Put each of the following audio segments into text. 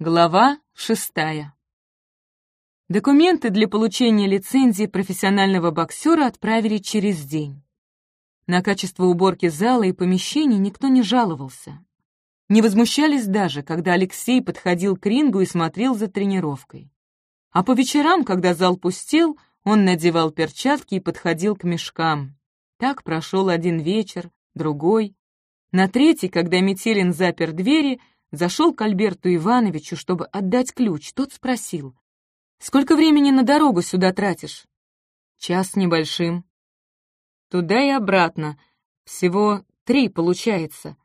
Глава шестая. Документы для получения лицензии профессионального боксера отправили через день. На качество уборки зала и помещений никто не жаловался. Не возмущались даже, когда Алексей подходил к рингу и смотрел за тренировкой. А по вечерам, когда зал пустел, он надевал перчатки и подходил к мешкам. Так прошел один вечер, другой. На третий, когда Метелин запер двери, Зашел к Альберту Ивановичу, чтобы отдать ключ. Тот спросил. «Сколько времени на дорогу сюда тратишь?» «Час небольшим». «Туда и обратно. Всего три получается.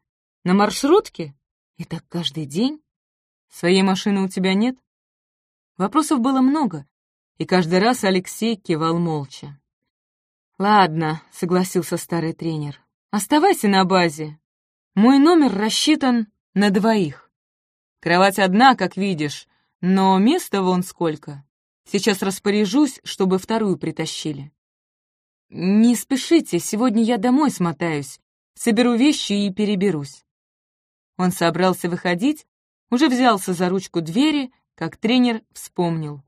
На маршрутке? И так каждый день? Своей машины у тебя нет?» Вопросов было много, и каждый раз Алексей кивал молча. «Ладно», — согласился старый тренер, — «оставайся на базе. Мой номер рассчитан на двоих. Кровать одна, как видишь, но места вон сколько. Сейчас распоряжусь, чтобы вторую притащили. Не спешите, сегодня я домой смотаюсь, соберу вещи и переберусь. Он собрался выходить, уже взялся за ручку двери, как тренер вспомнил.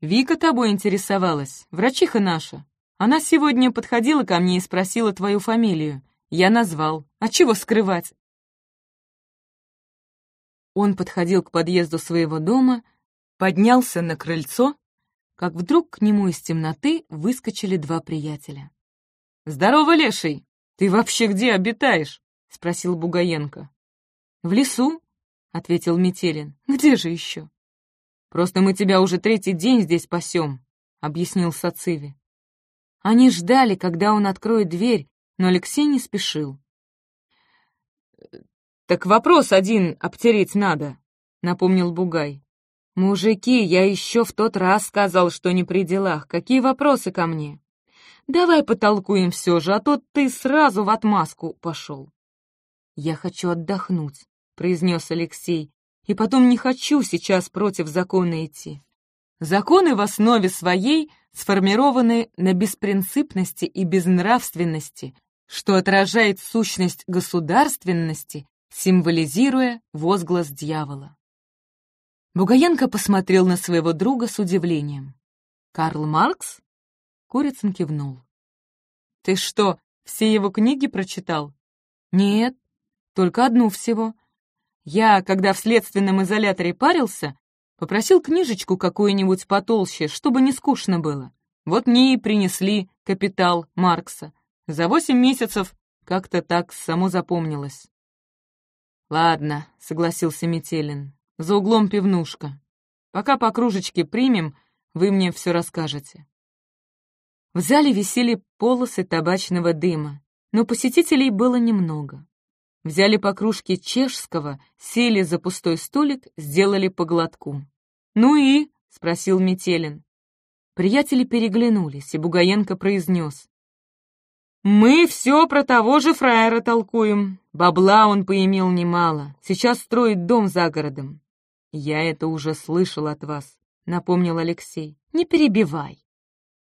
«Вика тобой интересовалась, врачиха наша. Она сегодня подходила ко мне и спросила твою фамилию. Я назвал. А чего скрывать? Он подходил к подъезду своего дома, поднялся на крыльцо, как вдруг к нему из темноты выскочили два приятеля. «Здорово, Леший! Ты вообще где обитаешь?» — спросил Бугаенко. «В лесу», — ответил Метелин. «Где же еще?» «Просто мы тебя уже третий день здесь пасем», — объяснил Сациви. Они ждали, когда он откроет дверь, но Алексей не спешил. «Так вопрос один обтереть надо», — напомнил Бугай. «Мужики, я еще в тот раз сказал, что не при делах. Какие вопросы ко мне? Давай потолкуем все же, а то ты сразу в отмазку пошел». «Я хочу отдохнуть», — произнес Алексей, «и потом не хочу сейчас против закона идти. Законы в основе своей сформированы на беспринципности и безнравственности, что отражает сущность государственности символизируя возглас дьявола. Бугаенко посмотрел на своего друга с удивлением. «Карл Маркс?» Курицын кивнул. «Ты что, все его книги прочитал?» «Нет, только одну всего. Я, когда в следственном изоляторе парился, попросил книжечку какую-нибудь потолще, чтобы не скучно было. Вот мне и принесли «Капитал» Маркса. За восемь месяцев как-то так само запомнилось. «Ладно», — согласился Метелин, — «за углом пивнушка. Пока по кружечке примем, вы мне все расскажете». В зале висели полосы табачного дыма, но посетителей было немного. Взяли по кружке чешского, сели за пустой столик, сделали по глотку. «Ну и?» — спросил Метелин. Приятели переглянулись, и Бугаенко произнес. «Мы все про того же фраера толкуем. Бабла он поимел немало. Сейчас строит дом за городом». «Я это уже слышал от вас», — напомнил Алексей. «Не перебивай».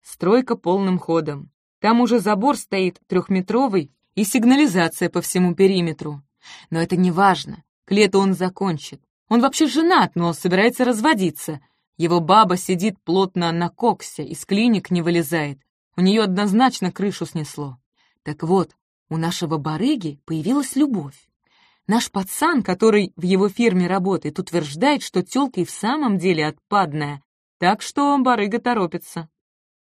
Стройка полным ходом. Там уже забор стоит трехметровый и сигнализация по всему периметру. Но это не важно. К лету он закончит. Он вообще женат, но собирается разводиться. Его баба сидит плотно на коксе, из клиник не вылезает. У нее однозначно крышу снесло. Так вот, у нашего барыги появилась любовь. Наш пацан, который в его фирме работает, утверждает, что тёлка и в самом деле отпадная, так что барыга торопится.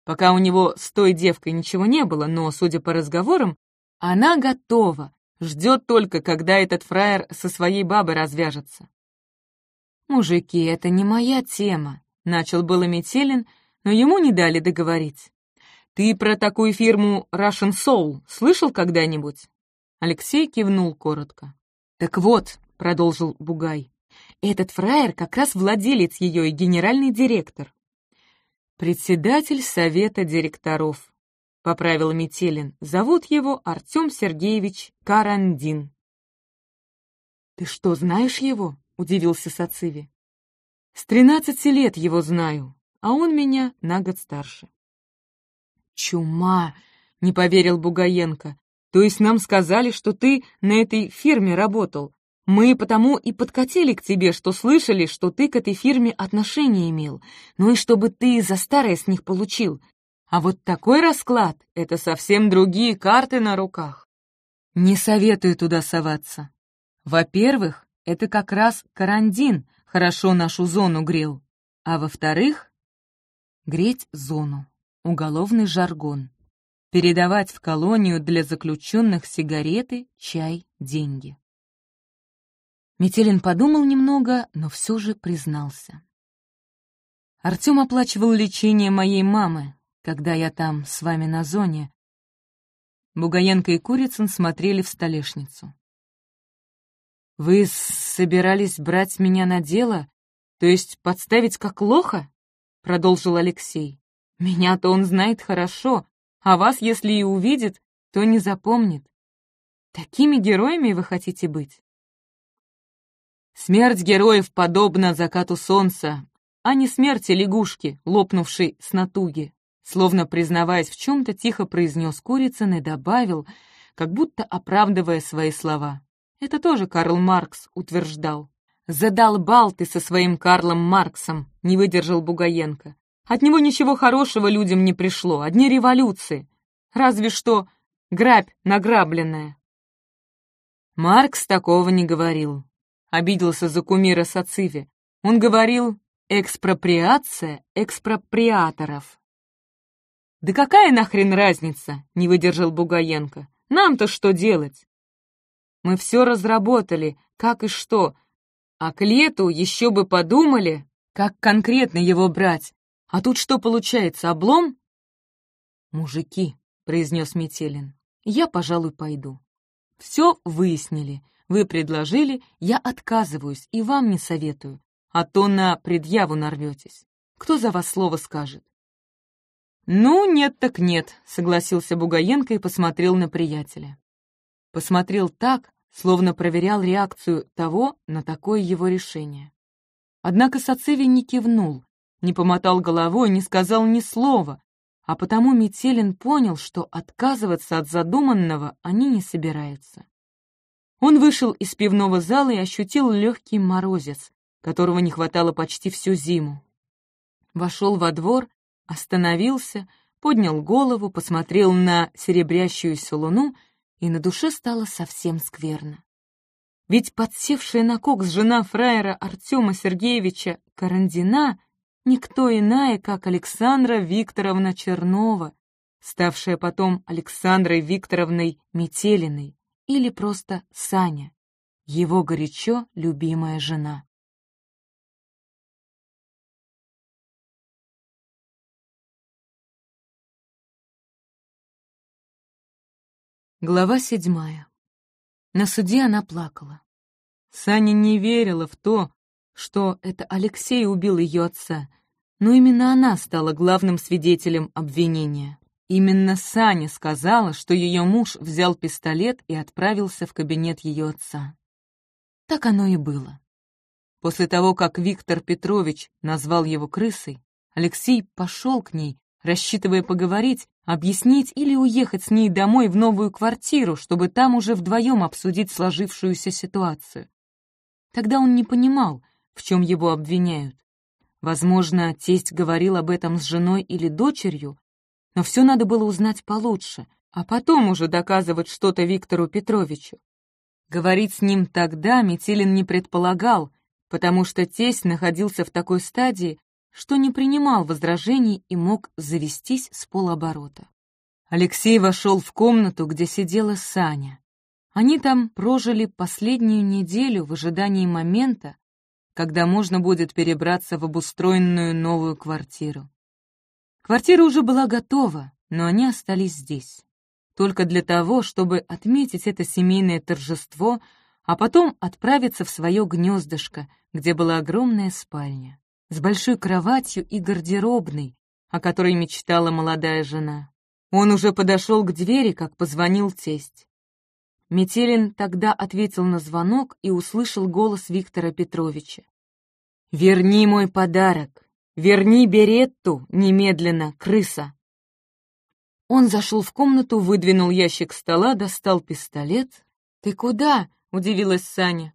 Пока у него с той девкой ничего не было, но, судя по разговорам, она готова, ждет только, когда этот фраер со своей бабой развяжется. «Мужики, это не моя тема», — начал было Метелин, но ему не дали договорить. «Ты про такую фирму Russian Soul слышал когда-нибудь?» Алексей кивнул коротко. «Так вот», — продолжил Бугай, — «этот фраер как раз владелец ее и генеральный директор». «Председатель совета директоров», — поправил Метелин. «Зовут его Артем Сергеевич Карандин». «Ты что, знаешь его?» — удивился Сациви. «С тринадцати лет его знаю, а он меня на год старше». «Чума!» — не поверил Бугаенко. «То есть нам сказали, что ты на этой фирме работал. Мы потому и подкатили к тебе, что слышали, что ты к этой фирме отношение имел, ну и чтобы ты за старое с них получил. А вот такой расклад — это совсем другие карты на руках. Не советую туда соваться. Во-первых, это как раз карандин хорошо нашу зону грел. А во-вторых, греть зону, уголовный жаргон. Передавать в колонию для заключенных сигареты, чай, деньги. Метелин подумал немного, но все же признался. Артем оплачивал лечение моей мамы, когда я там с вами на зоне. Бугаенко и Курицын смотрели в столешницу. «Вы собирались брать меня на дело, то есть подставить как лоха?» — продолжил Алексей. «Меня-то он знает хорошо, а вас, если и увидит, то не запомнит. Такими героями вы хотите быть?» Смерть героев подобна закату солнца, а не смерти лягушки, лопнувшей с натуги. Словно признаваясь в чем-то, тихо произнес Курицын и добавил, как будто оправдывая свои слова. Это тоже Карл Маркс утверждал. «Задолбал ты со своим Карлом Марксом», — не выдержал Бугаенко. «От него ничего хорошего людям не пришло, одни революции. Разве что грабь награбленная». Маркс такого не говорил обиделся за кумира Сациви. Он говорил «экспроприация экспроприаторов». «Да какая нахрен разница?» — не выдержал Бугаенко. «Нам-то что делать?» «Мы все разработали, как и что, а к лету еще бы подумали, как конкретно его брать. А тут что получается, облом?» «Мужики», — произнес Метелин, — «я, пожалуй, пойду». Все выяснили. Вы предложили, я отказываюсь и вам не советую, а то на предъяву нарветесь. Кто за вас слово скажет?» «Ну, нет так нет», — согласился Бугаенко и посмотрел на приятеля. Посмотрел так, словно проверял реакцию того на такое его решение. Однако Сацеви не кивнул, не помотал головой, не сказал ни слова, а потому Метелин понял, что отказываться от задуманного они не собираются. Он вышел из пивного зала и ощутил легкий морозец, которого не хватало почти всю зиму. Вошел во двор, остановился, поднял голову, посмотрел на серебрящуюся луну, и на душе стало совсем скверно. Ведь подсевшая на кокс жена фраера Артема Сергеевича Карандина никто иная, как Александра Викторовна Чернова, ставшая потом Александрой Викторовной Метелиной или просто Саня, его горячо любимая жена. Глава седьмая. На суде она плакала. Саня не верила в то, что это Алексей убил ее отца, но именно она стала главным свидетелем обвинения. Именно Саня сказала, что ее муж взял пистолет и отправился в кабинет ее отца. Так оно и было. После того, как Виктор Петрович назвал его крысой, Алексей пошел к ней, рассчитывая поговорить, объяснить или уехать с ней домой в новую квартиру, чтобы там уже вдвоем обсудить сложившуюся ситуацию. Тогда он не понимал, в чем его обвиняют. Возможно, тесть говорил об этом с женой или дочерью, но все надо было узнать получше, а потом уже доказывать что-то Виктору Петровичу. Говорить с ним тогда Метелин не предполагал, потому что тесть находился в такой стадии, что не принимал возражений и мог завестись с полоборота. Алексей вошел в комнату, где сидела Саня. Они там прожили последнюю неделю в ожидании момента, когда можно будет перебраться в обустроенную новую квартиру. Квартира уже была готова, но они остались здесь. Только для того, чтобы отметить это семейное торжество, а потом отправиться в свое гнездышко, где была огромная спальня, с большой кроватью и гардеробной, о которой мечтала молодая жена. Он уже подошел к двери, как позвонил тесть. Метелин тогда ответил на звонок и услышал голос Виктора Петровича. «Верни мой подарок. «Верни Беретту немедленно, крыса!» Он зашел в комнату, выдвинул ящик стола, достал пистолет. «Ты куда?» — удивилась Саня.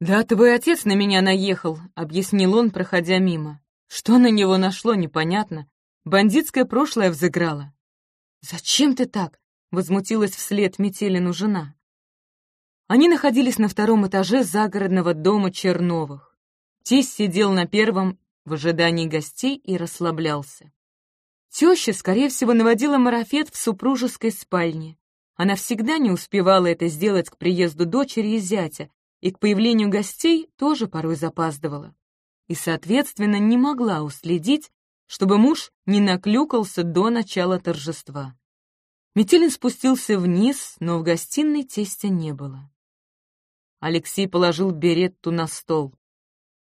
«Да твой отец на меня наехал», — объяснил он, проходя мимо. Что на него нашло, непонятно. Бандитское прошлое взыграло. «Зачем ты так?» — возмутилась вслед Метелину жена. Они находились на втором этаже загородного дома Черновых. Тесть сидел на первом в ожидании гостей и расслаблялся. Теща, скорее всего, наводила марафет в супружеской спальне. Она всегда не успевала это сделать к приезду дочери и зятя, и к появлению гостей тоже порой запаздывала. И, соответственно, не могла уследить, чтобы муж не наклюкался до начала торжества. Метелин спустился вниз, но в гостиной тестя не было. Алексей положил беретту на стол.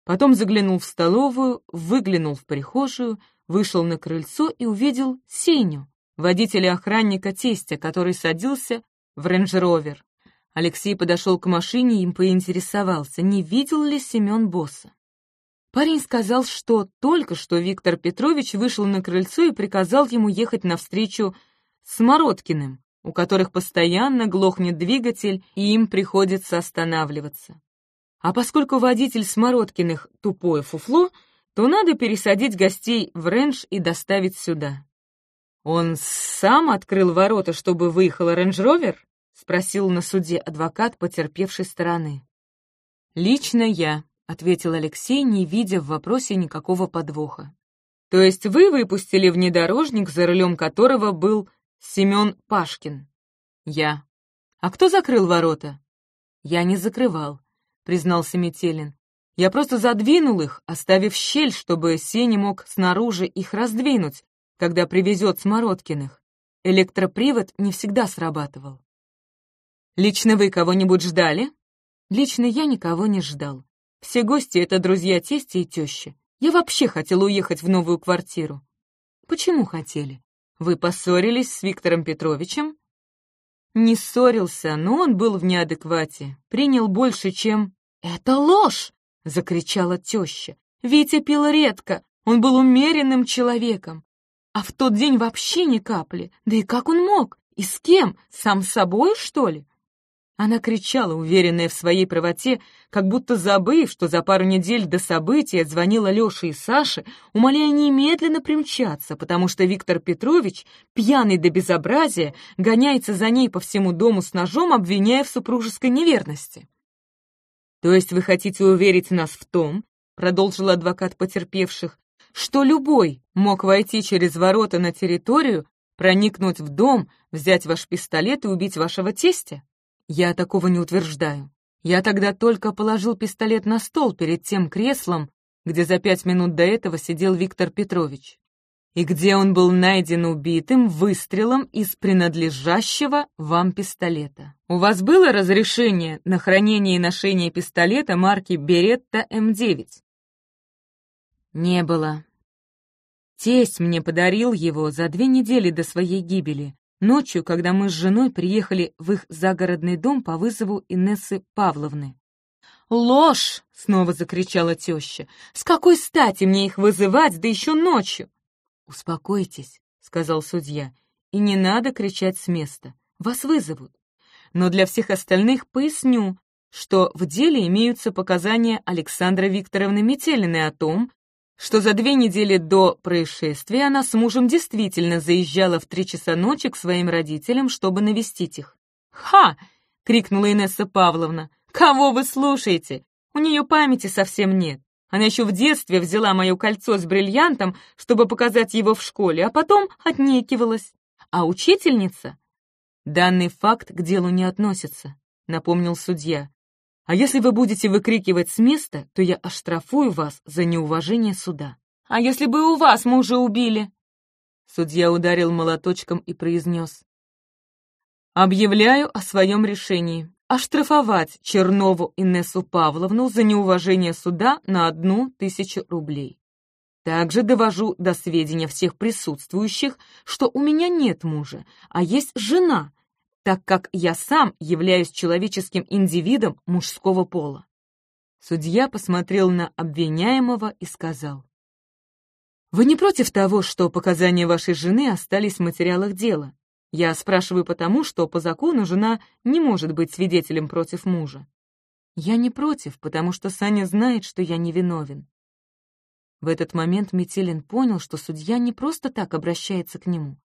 Потом заглянул в столовую, выглянул в прихожую, вышел на крыльцо и увидел Сеню, водителя-охранника тестя, который садился в рейндж-ровер. Алексей подошел к машине и поинтересовался, не видел ли Семен босса. Парень сказал, что только что Виктор Петрович вышел на крыльцо и приказал ему ехать навстречу Смородкиным, у которых постоянно глохнет двигатель, и им приходится останавливаться. А поскольку водитель Смородкиных — тупое фуфло, то надо пересадить гостей в рендж и доставить сюда. «Он сам открыл ворота, чтобы выехал рейндж-ровер?» — спросил на суде адвокат потерпевшей стороны. «Лично я», — ответил Алексей, не видя в вопросе никакого подвоха. «То есть вы выпустили внедорожник, за рулем которого был Семен Пашкин?» «Я». «А кто закрыл ворота?» «Я не закрывал. — признался Метелин. «Я просто задвинул их, оставив щель, чтобы Сеня мог снаружи их раздвинуть, когда привезет Смородкиных. Электропривод не всегда срабатывал». «Лично вы кого-нибудь ждали?» «Лично я никого не ждал. Все гости — это друзья тести и тещи. Я вообще хотел уехать в новую квартиру». «Почему хотели? Вы поссорились с Виктором Петровичем?» Не ссорился, но он был в неадеквате, принял больше, чем... «Это ложь!» — закричала теща. «Витя пил редко, он был умеренным человеком. А в тот день вообще ни капли. Да и как он мог? И с кем? Сам собой, что ли?» Она кричала, уверенная в своей правоте, как будто забыв, что за пару недель до события звонила Лёше и Саше, умоляя немедленно примчаться, потому что Виктор Петрович, пьяный до безобразия, гоняется за ней по всему дому с ножом, обвиняя в супружеской неверности. «То есть вы хотите уверить нас в том, — продолжил адвокат потерпевших, — что любой мог войти через ворота на территорию, проникнуть в дом, взять ваш пистолет и убить вашего тестя?» Я такого не утверждаю. Я тогда только положил пистолет на стол перед тем креслом, где за пять минут до этого сидел Виктор Петрович, и где он был найден убитым выстрелом из принадлежащего вам пистолета. У вас было разрешение на хранение и ношение пистолета марки Беретта М9? Не было. Тесть мне подарил его за две недели до своей гибели, Ночью, когда мы с женой приехали в их загородный дом по вызову Инессы Павловны. «Ложь!» — снова закричала теща. «С какой стати мне их вызывать, да еще ночью?» «Успокойтесь», — сказал судья, — «и не надо кричать с места. Вас вызовут. Но для всех остальных поясню, что в деле имеются показания Александры Викторовны Метелиной о том, что за две недели до происшествия она с мужем действительно заезжала в три часа ночи к своим родителям, чтобы навестить их. «Ха!» — крикнула Инесса Павловна. «Кого вы слушаете? У нее памяти совсем нет. Она еще в детстве взяла мое кольцо с бриллиантом, чтобы показать его в школе, а потом отнекивалась. А учительница...» «Данный факт к делу не относится», — напомнил судья. А если вы будете выкрикивать с места, то я оштрафую вас за неуважение суда. А если бы у вас мужа убили?» Судья ударил молоточком и произнес. «Объявляю о своем решении оштрафовать Чернову Инессу Павловну за неуважение суда на одну тысячу рублей. Также довожу до сведения всех присутствующих, что у меня нет мужа, а есть жена, так как я сам являюсь человеческим индивидом мужского пола. Судья посмотрел на обвиняемого и сказал. «Вы не против того, что показания вашей жены остались в материалах дела? Я спрашиваю потому, что по закону жена не может быть свидетелем против мужа». Я не против, потому что Саня знает, что я невиновен. В этот момент Метелин понял, что судья не просто так обращается к нему.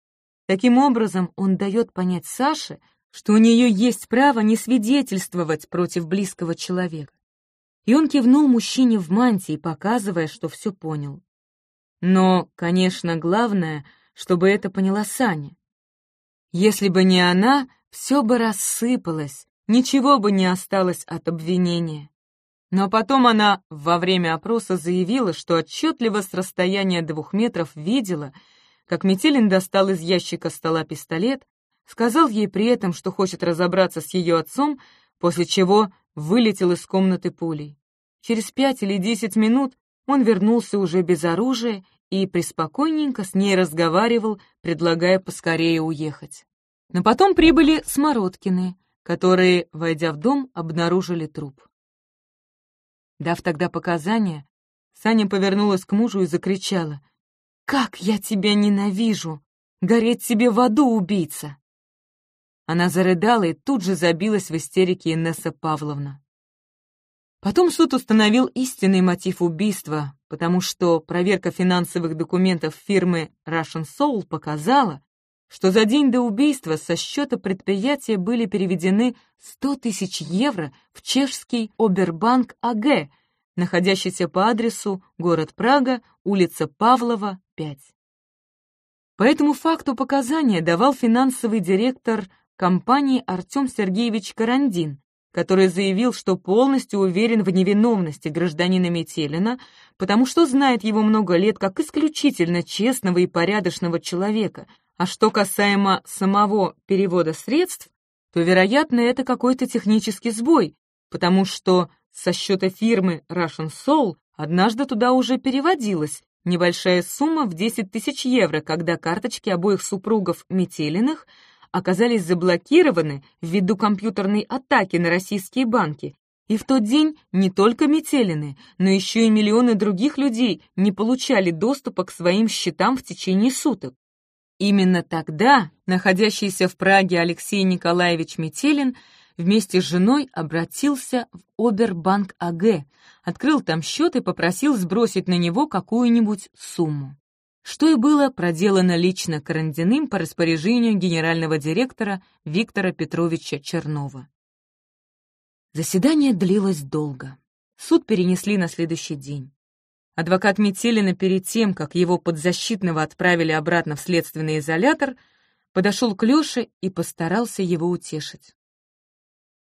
Таким образом, он дает понять Саше, что у нее есть право не свидетельствовать против близкого человека. И он кивнул мужчине в мантии, показывая, что все понял. Но, конечно, главное, чтобы это поняла Саня. Если бы не она, все бы рассыпалось, ничего бы не осталось от обвинения. Но потом она во время опроса заявила, что отчетливо с расстояния двух метров видела, как Метелин достал из ящика стола пистолет, сказал ей при этом, что хочет разобраться с ее отцом, после чего вылетел из комнаты пулей. Через пять или десять минут он вернулся уже без оружия и преспокойненько с ней разговаривал, предлагая поскорее уехать. Но потом прибыли Смородкины, которые, войдя в дом, обнаружили труп. Дав тогда показания, Саня повернулась к мужу и закричала. «Как я тебя ненавижу! Гореть тебе в аду, убийца!» Она зарыдала и тут же забилась в истерике Инесса Павловна. Потом суд установил истинный мотив убийства, потому что проверка финансовых документов фирмы Russian Soul показала, что за день до убийства со счета предприятия были переведены 100 тысяч евро в чешский Обербанк АГ, находящийся по адресу город Прага, улица Павлова, 5. По этому факту показания давал финансовый директор компании Артем Сергеевич Карандин, который заявил, что полностью уверен в невиновности гражданина Метелина, потому что знает его много лет как исключительно честного и порядочного человека. А что касаемо самого перевода средств, то, вероятно, это какой-то технический сбой, потому что со счета фирмы Russian Soul однажды туда уже переводилась небольшая сумма в 10 тысяч евро, когда карточки обоих супругов Метелиных – оказались заблокированы ввиду компьютерной атаки на российские банки, и в тот день не только Метелины, но еще и миллионы других людей не получали доступа к своим счетам в течение суток. Именно тогда находящийся в Праге Алексей Николаевич Метелин вместе с женой обратился в Обербанк АГ, открыл там счет и попросил сбросить на него какую-нибудь сумму что и было проделано лично Карандиным по распоряжению генерального директора Виктора Петровича Чернова. Заседание длилось долго. Суд перенесли на следующий день. Адвокат Метелина перед тем, как его подзащитного отправили обратно в следственный изолятор, подошел к Леше и постарался его утешить.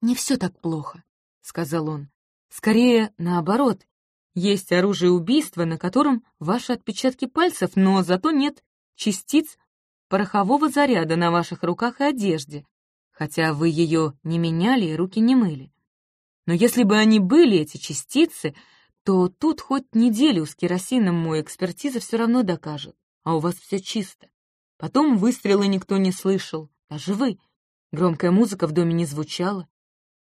«Не все так плохо», — сказал он. «Скорее, наоборот, есть оружие убийства, на котором ваши отпечатки пальцев, но зато нет частиц порохового заряда на ваших руках и одежде, хотя вы ее не меняли и руки не мыли. Но если бы они были, эти частицы, то тут хоть неделю с керосином мой экспертиза все равно докажет, а у вас все чисто. Потом выстрелы никто не слышал, даже вы. Громкая музыка в доме не звучала.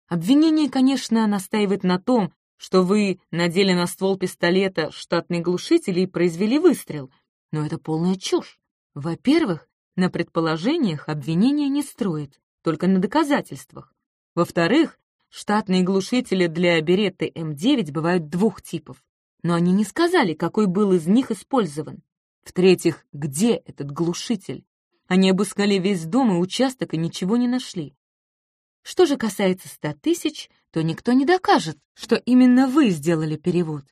Обвинение, конечно, настаивает на том, что вы надели на ствол пистолета штатный глушитель и произвели выстрел. Но это полная чушь. Во-первых, на предположениях обвинения не строит, только на доказательствах. Во-вторых, штатные глушители для беретты М9 бывают двух типов, но они не сказали, какой был из них использован. В-третьих, где этот глушитель? Они обыскали весь дом и участок и ничего не нашли. Что же касается ста тысяч, то никто не докажет, что именно вы сделали перевод.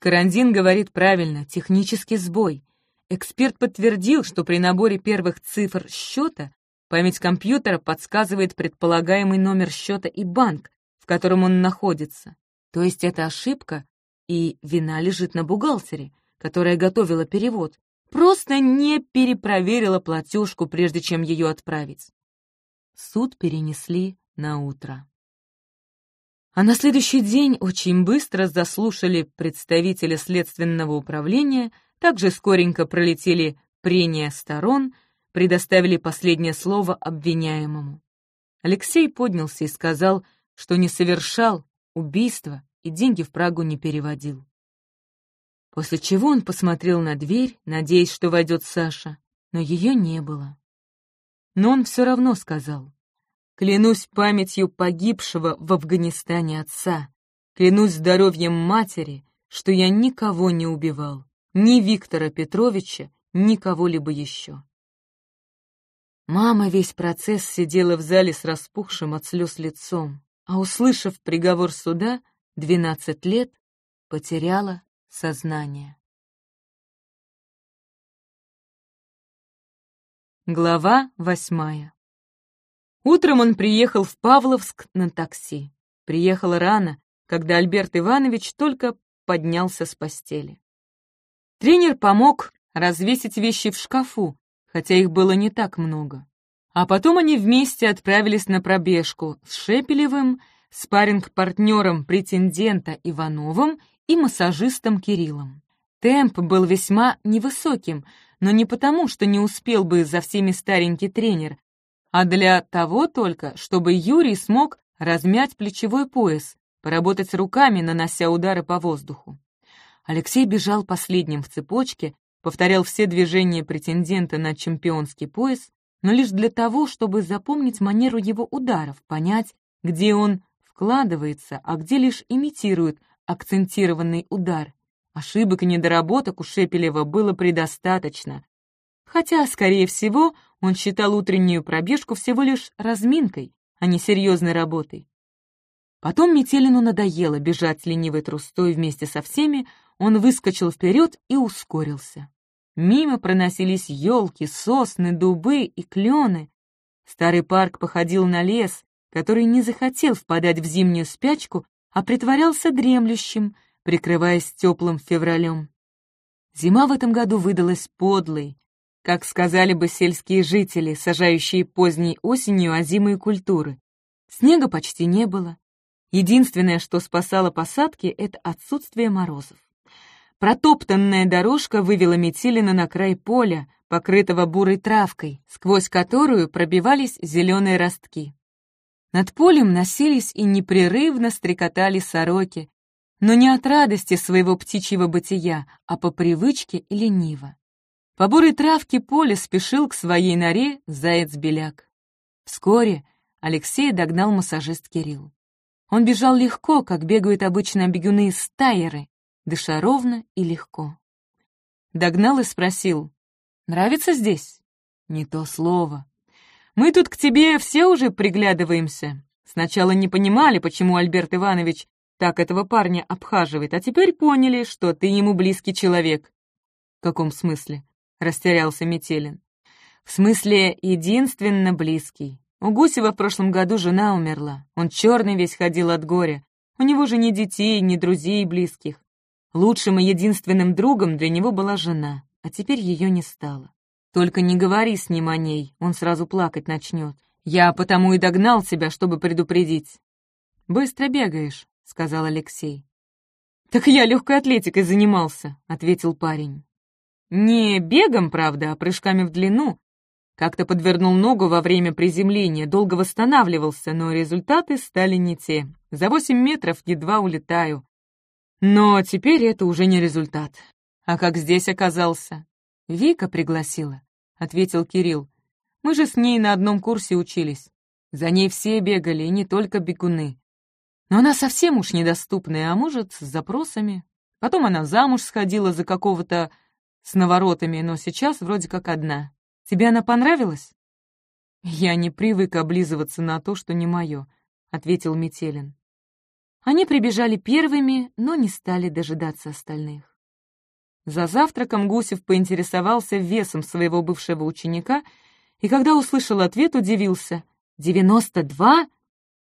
Карандин говорит правильно, технический сбой. Эксперт подтвердил, что при наборе первых цифр счета память компьютера подсказывает предполагаемый номер счета и банк, в котором он находится. То есть это ошибка, и вина лежит на бухгалтере, которая готовила перевод, просто не перепроверила платежку, прежде чем ее отправить. Суд перенесли на утро. А на следующий день очень быстро заслушали представители следственного управления, также скоренько пролетели прения сторон, предоставили последнее слово обвиняемому. Алексей поднялся и сказал, что не совершал убийства и деньги в Прагу не переводил. После чего он посмотрел на дверь, надеясь, что войдет Саша, но ее не было. Но он все равно сказал, Клянусь памятью погибшего в Афганистане отца. Клянусь здоровьем матери, что я никого не убивал, ни Виктора Петровича, ни кого-либо еще. Мама весь процесс сидела в зале с распухшим от слез лицом, а, услышав приговор суда, двенадцать лет, потеряла сознание. Глава восьмая Утром он приехал в Павловск на такси. Приехал рано, когда Альберт Иванович только поднялся с постели. Тренер помог развесить вещи в шкафу, хотя их было не так много. А потом они вместе отправились на пробежку с Шепелевым, спарринг-партнером претендента Ивановым и массажистом Кириллом. Темп был весьма невысоким, но не потому, что не успел бы за всеми старенький тренер, а для того только, чтобы Юрий смог размять плечевой пояс, поработать руками, нанося удары по воздуху. Алексей бежал последним в цепочке, повторял все движения претендента на чемпионский пояс, но лишь для того, чтобы запомнить манеру его ударов, понять, где он вкладывается, а где лишь имитирует акцентированный удар. Ошибок и недоработок у Шепелева было предостаточно. Хотя, скорее всего, он считал утреннюю пробежку всего лишь разминкой, а не серьезной работой. Потом Метелину надоело бежать ленивой трустой вместе со всеми, он выскочил вперед и ускорился. Мимо проносились елки, сосны, дубы и клены. Старый парк походил на лес, который не захотел впадать в зимнюю спячку, а притворялся дремлющим, прикрываясь теплым февралем. Зима в этом году выдалась подлой, как сказали бы сельские жители, сажающие поздней осенью озимые культуры. Снега почти не было. Единственное, что спасало посадки, это отсутствие морозов. Протоптанная дорожка вывела Метелина на край поля, покрытого бурой травкой, сквозь которую пробивались зеленые ростки. Над полем носились и непрерывно стрекотали сороки, но не от радости своего птичьего бытия, а по привычке и лениво. По бурой травке поля спешил к своей норе заяц-беляк. Вскоре Алексея догнал массажист Кирилл. Он бежал легко, как бегают обычно бегуны стайеры, дыша ровно и легко. Догнал и спросил, «Нравится здесь?» «Не то слово. Мы тут к тебе все уже приглядываемся. Сначала не понимали, почему Альберт Иванович так этого парня обхаживает, а теперь поняли, что ты ему близкий человек». «В каком смысле?» — растерялся Метелин. «В смысле, единственно близкий. У Гусева в прошлом году жена умерла. Он черный весь ходил от горя. У него же ни детей, ни друзей близких. Лучшим и единственным другом для него была жена, а теперь ее не стало. Только не говори с ним о ней, он сразу плакать начнет. Я потому и догнал тебя, чтобы предупредить. «Быстро бегаешь», — сказал Алексей. «Так я легкой атлетикой занимался», — ответил парень. «Не бегом, правда, а прыжками в длину. Как-то подвернул ногу во время приземления, долго восстанавливался, но результаты стали не те. За восемь метров едва улетаю. Но теперь это уже не результат. А как здесь оказался? Вика пригласила, ответил Кирилл. Мы же с ней на одном курсе учились. За ней все бегали, и не только бегуны. Но она совсем уж недоступная, а может, с запросами. Потом она замуж сходила за какого-то с наворотами, но сейчас вроде как одна. Тебе она понравилась? Я не привык облизываться на то, что не мое, ответил Метелин. Они прибежали первыми, но не стали дожидаться остальных. За завтраком Гусев поинтересовался весом своего бывшего ученика, и когда услышал ответ, удивился. «Девяносто два?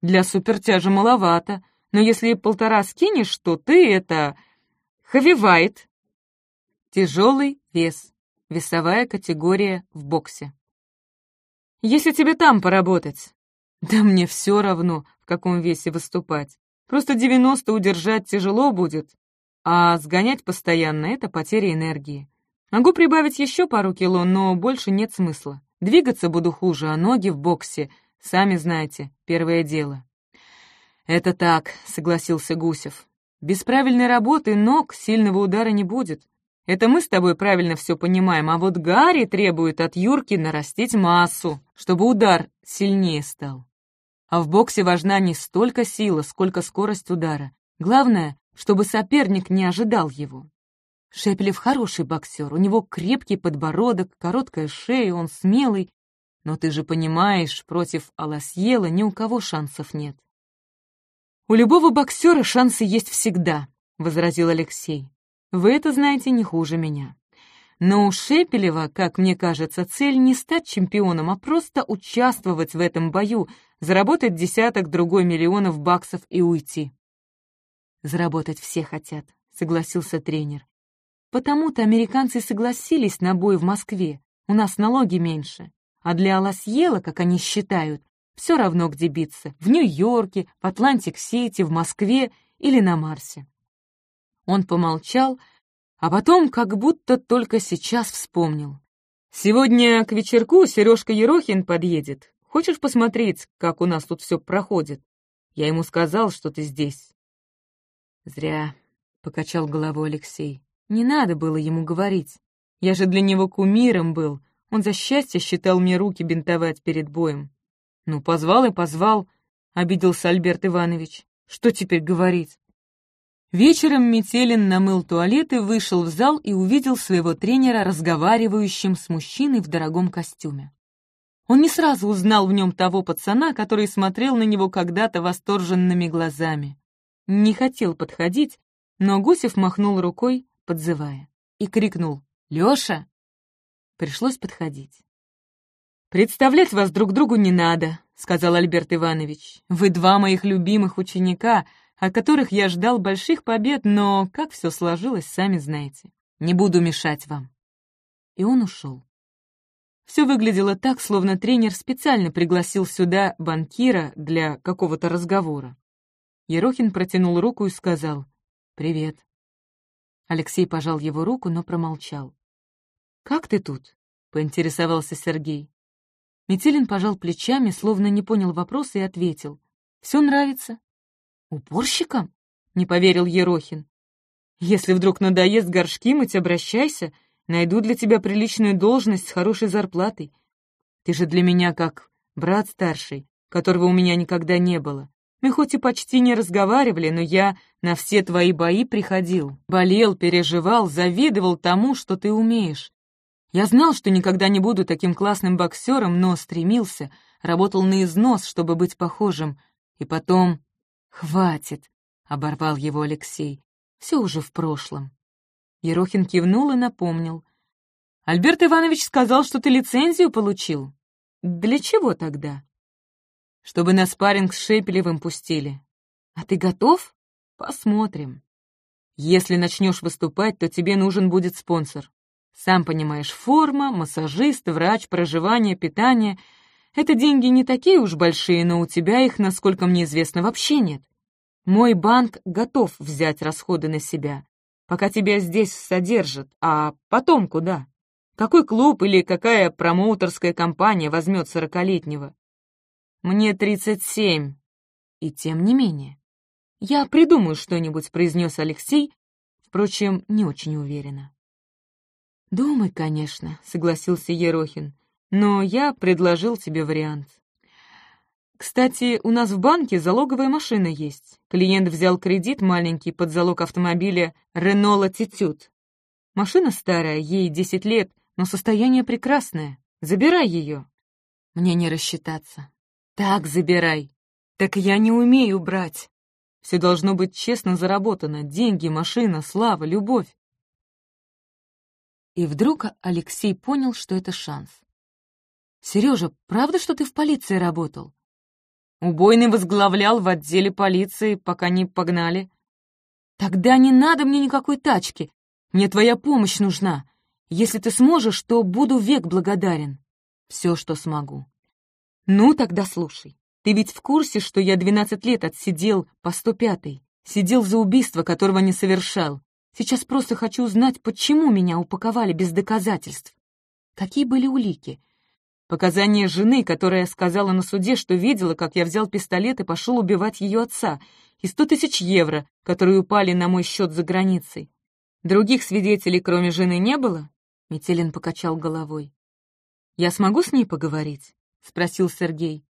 Для супертяжа маловато, но если полтора скинешь, то ты это... Хавивайт!» Тяжелый вес. Весовая категория в боксе. «Если тебе там поработать...» «Да мне все равно, в каком весе выступать. Просто 90 удержать тяжело будет, а сгонять постоянно — это потеря энергии. Могу прибавить еще пару кило, но больше нет смысла. Двигаться буду хуже, а ноги в боксе, сами знаете, первое дело. «Это так», — согласился Гусев. «Без правильной работы ног сильного удара не будет. Это мы с тобой правильно все понимаем, а вот Гарри требует от Юрки нарастить массу, чтобы удар сильнее стал. А в боксе важна не столько сила, сколько скорость удара. Главное, чтобы соперник не ожидал его. Шепелев хороший боксер, у него крепкий подбородок, короткая шея, он смелый. Но ты же понимаешь, против Аласьела ни у кого шансов нет. «У любого боксера шансы есть всегда», — возразил Алексей. «Вы это знаете не хуже меня. Но у Шепелева, как мне кажется, цель не стать чемпионом, а просто участвовать в этом бою, заработать десяток другой миллионов баксов и уйти». «Заработать все хотят», — согласился тренер. «Потому-то американцы согласились на бой в Москве. У нас налоги меньше. А для Аласьела, как они считают, все равно, где биться — в Нью-Йорке, в Атлантик-Сити, в Москве или на Марсе. Он помолчал, а потом как будто только сейчас вспомнил. «Сегодня к вечерку Сережка Ерохин подъедет. Хочешь посмотреть, как у нас тут все проходит? Я ему сказал, что ты здесь». «Зря», — покачал головой Алексей. «Не надо было ему говорить. Я же для него кумиром был. Он за счастье считал мне руки бинтовать перед боем. «Ну, позвал и позвал», — обиделся Альберт Иванович. «Что теперь говорить?» Вечером Метелин намыл туалет и вышел в зал и увидел своего тренера, разговаривающим с мужчиной в дорогом костюме. Он не сразу узнал в нем того пацана, который смотрел на него когда-то восторженными глазами. Не хотел подходить, но Гусев махнул рукой, подзывая, и крикнул «Лёша!». Пришлось подходить. «Представлять вас друг другу не надо», — сказал Альберт Иванович. «Вы два моих любимых ученика, о которых я ждал больших побед, но как все сложилось, сами знаете. Не буду мешать вам». И он ушел. Все выглядело так, словно тренер специально пригласил сюда банкира для какого-то разговора. Ерохин протянул руку и сказал «Привет». Алексей пожал его руку, но промолчал. «Как ты тут?» — поинтересовался Сергей. Метелин пожал плечами, словно не понял вопроса и ответил. «Все нравится». «Уборщиком?» — не поверил Ерохин. «Если вдруг надоест горшки мыть, обращайся. Найду для тебя приличную должность с хорошей зарплатой. Ты же для меня как брат старший, которого у меня никогда не было. Мы хоть и почти не разговаривали, но я на все твои бои приходил. Болел, переживал, завидовал тому, что ты умеешь. Я знал, что никогда не буду таким классным боксером, но стремился, работал на износ, чтобы быть похожим. И потом... «Хватит!» — оборвал его Алексей. «Все уже в прошлом». Ерохин кивнул и напомнил. «Альберт Иванович сказал, что ты лицензию получил. Для чего тогда?» «Чтобы на спарринг с Шепелевым пустили. А ты готов? Посмотрим. Если начнешь выступать, то тебе нужен будет спонсор. Сам понимаешь, форма, массажист, врач, проживание, питание — это деньги не такие уж большие, но у тебя их, насколько мне известно, вообще нет. Мой банк готов взять расходы на себя, пока тебя здесь содержат, а потом куда? Какой клуб или какая промоутерская компания возьмет сорокалетнего? Мне тридцать семь. И тем не менее. Я придумаю что-нибудь, произнес Алексей, впрочем, не очень уверенно. «Думай, конечно», — согласился Ерохин. «Но я предложил тебе вариант». «Кстати, у нас в банке залоговая машина есть. Клиент взял кредит маленький под залог автомобиля Renault Attitude. Машина старая, ей 10 лет, но состояние прекрасное. Забирай ее». «Мне не рассчитаться». «Так забирай». «Так я не умею брать». Все должно быть честно заработано. Деньги, машина, слава, любовь. И вдруг Алексей понял, что это шанс. «Сережа, правда, что ты в полиции работал?» «Убойный возглавлял в отделе полиции, пока не погнали». «Тогда не надо мне никакой тачки. Мне твоя помощь нужна. Если ты сможешь, то буду век благодарен. Все, что смогу». «Ну, тогда слушай. Ты ведь в курсе, что я 12 лет отсидел по 105-й? Сидел за убийство, которого не совершал. Сейчас просто хочу узнать, почему меня упаковали без доказательств. Какие были улики? Показания жены, которая сказала на суде, что видела, как я взял пистолет и пошел убивать ее отца, и сто тысяч евро, которые упали на мой счет за границей. Других свидетелей, кроме жены, не было? Метелин покачал головой. «Я смогу с ней поговорить?» — спросил Сергей.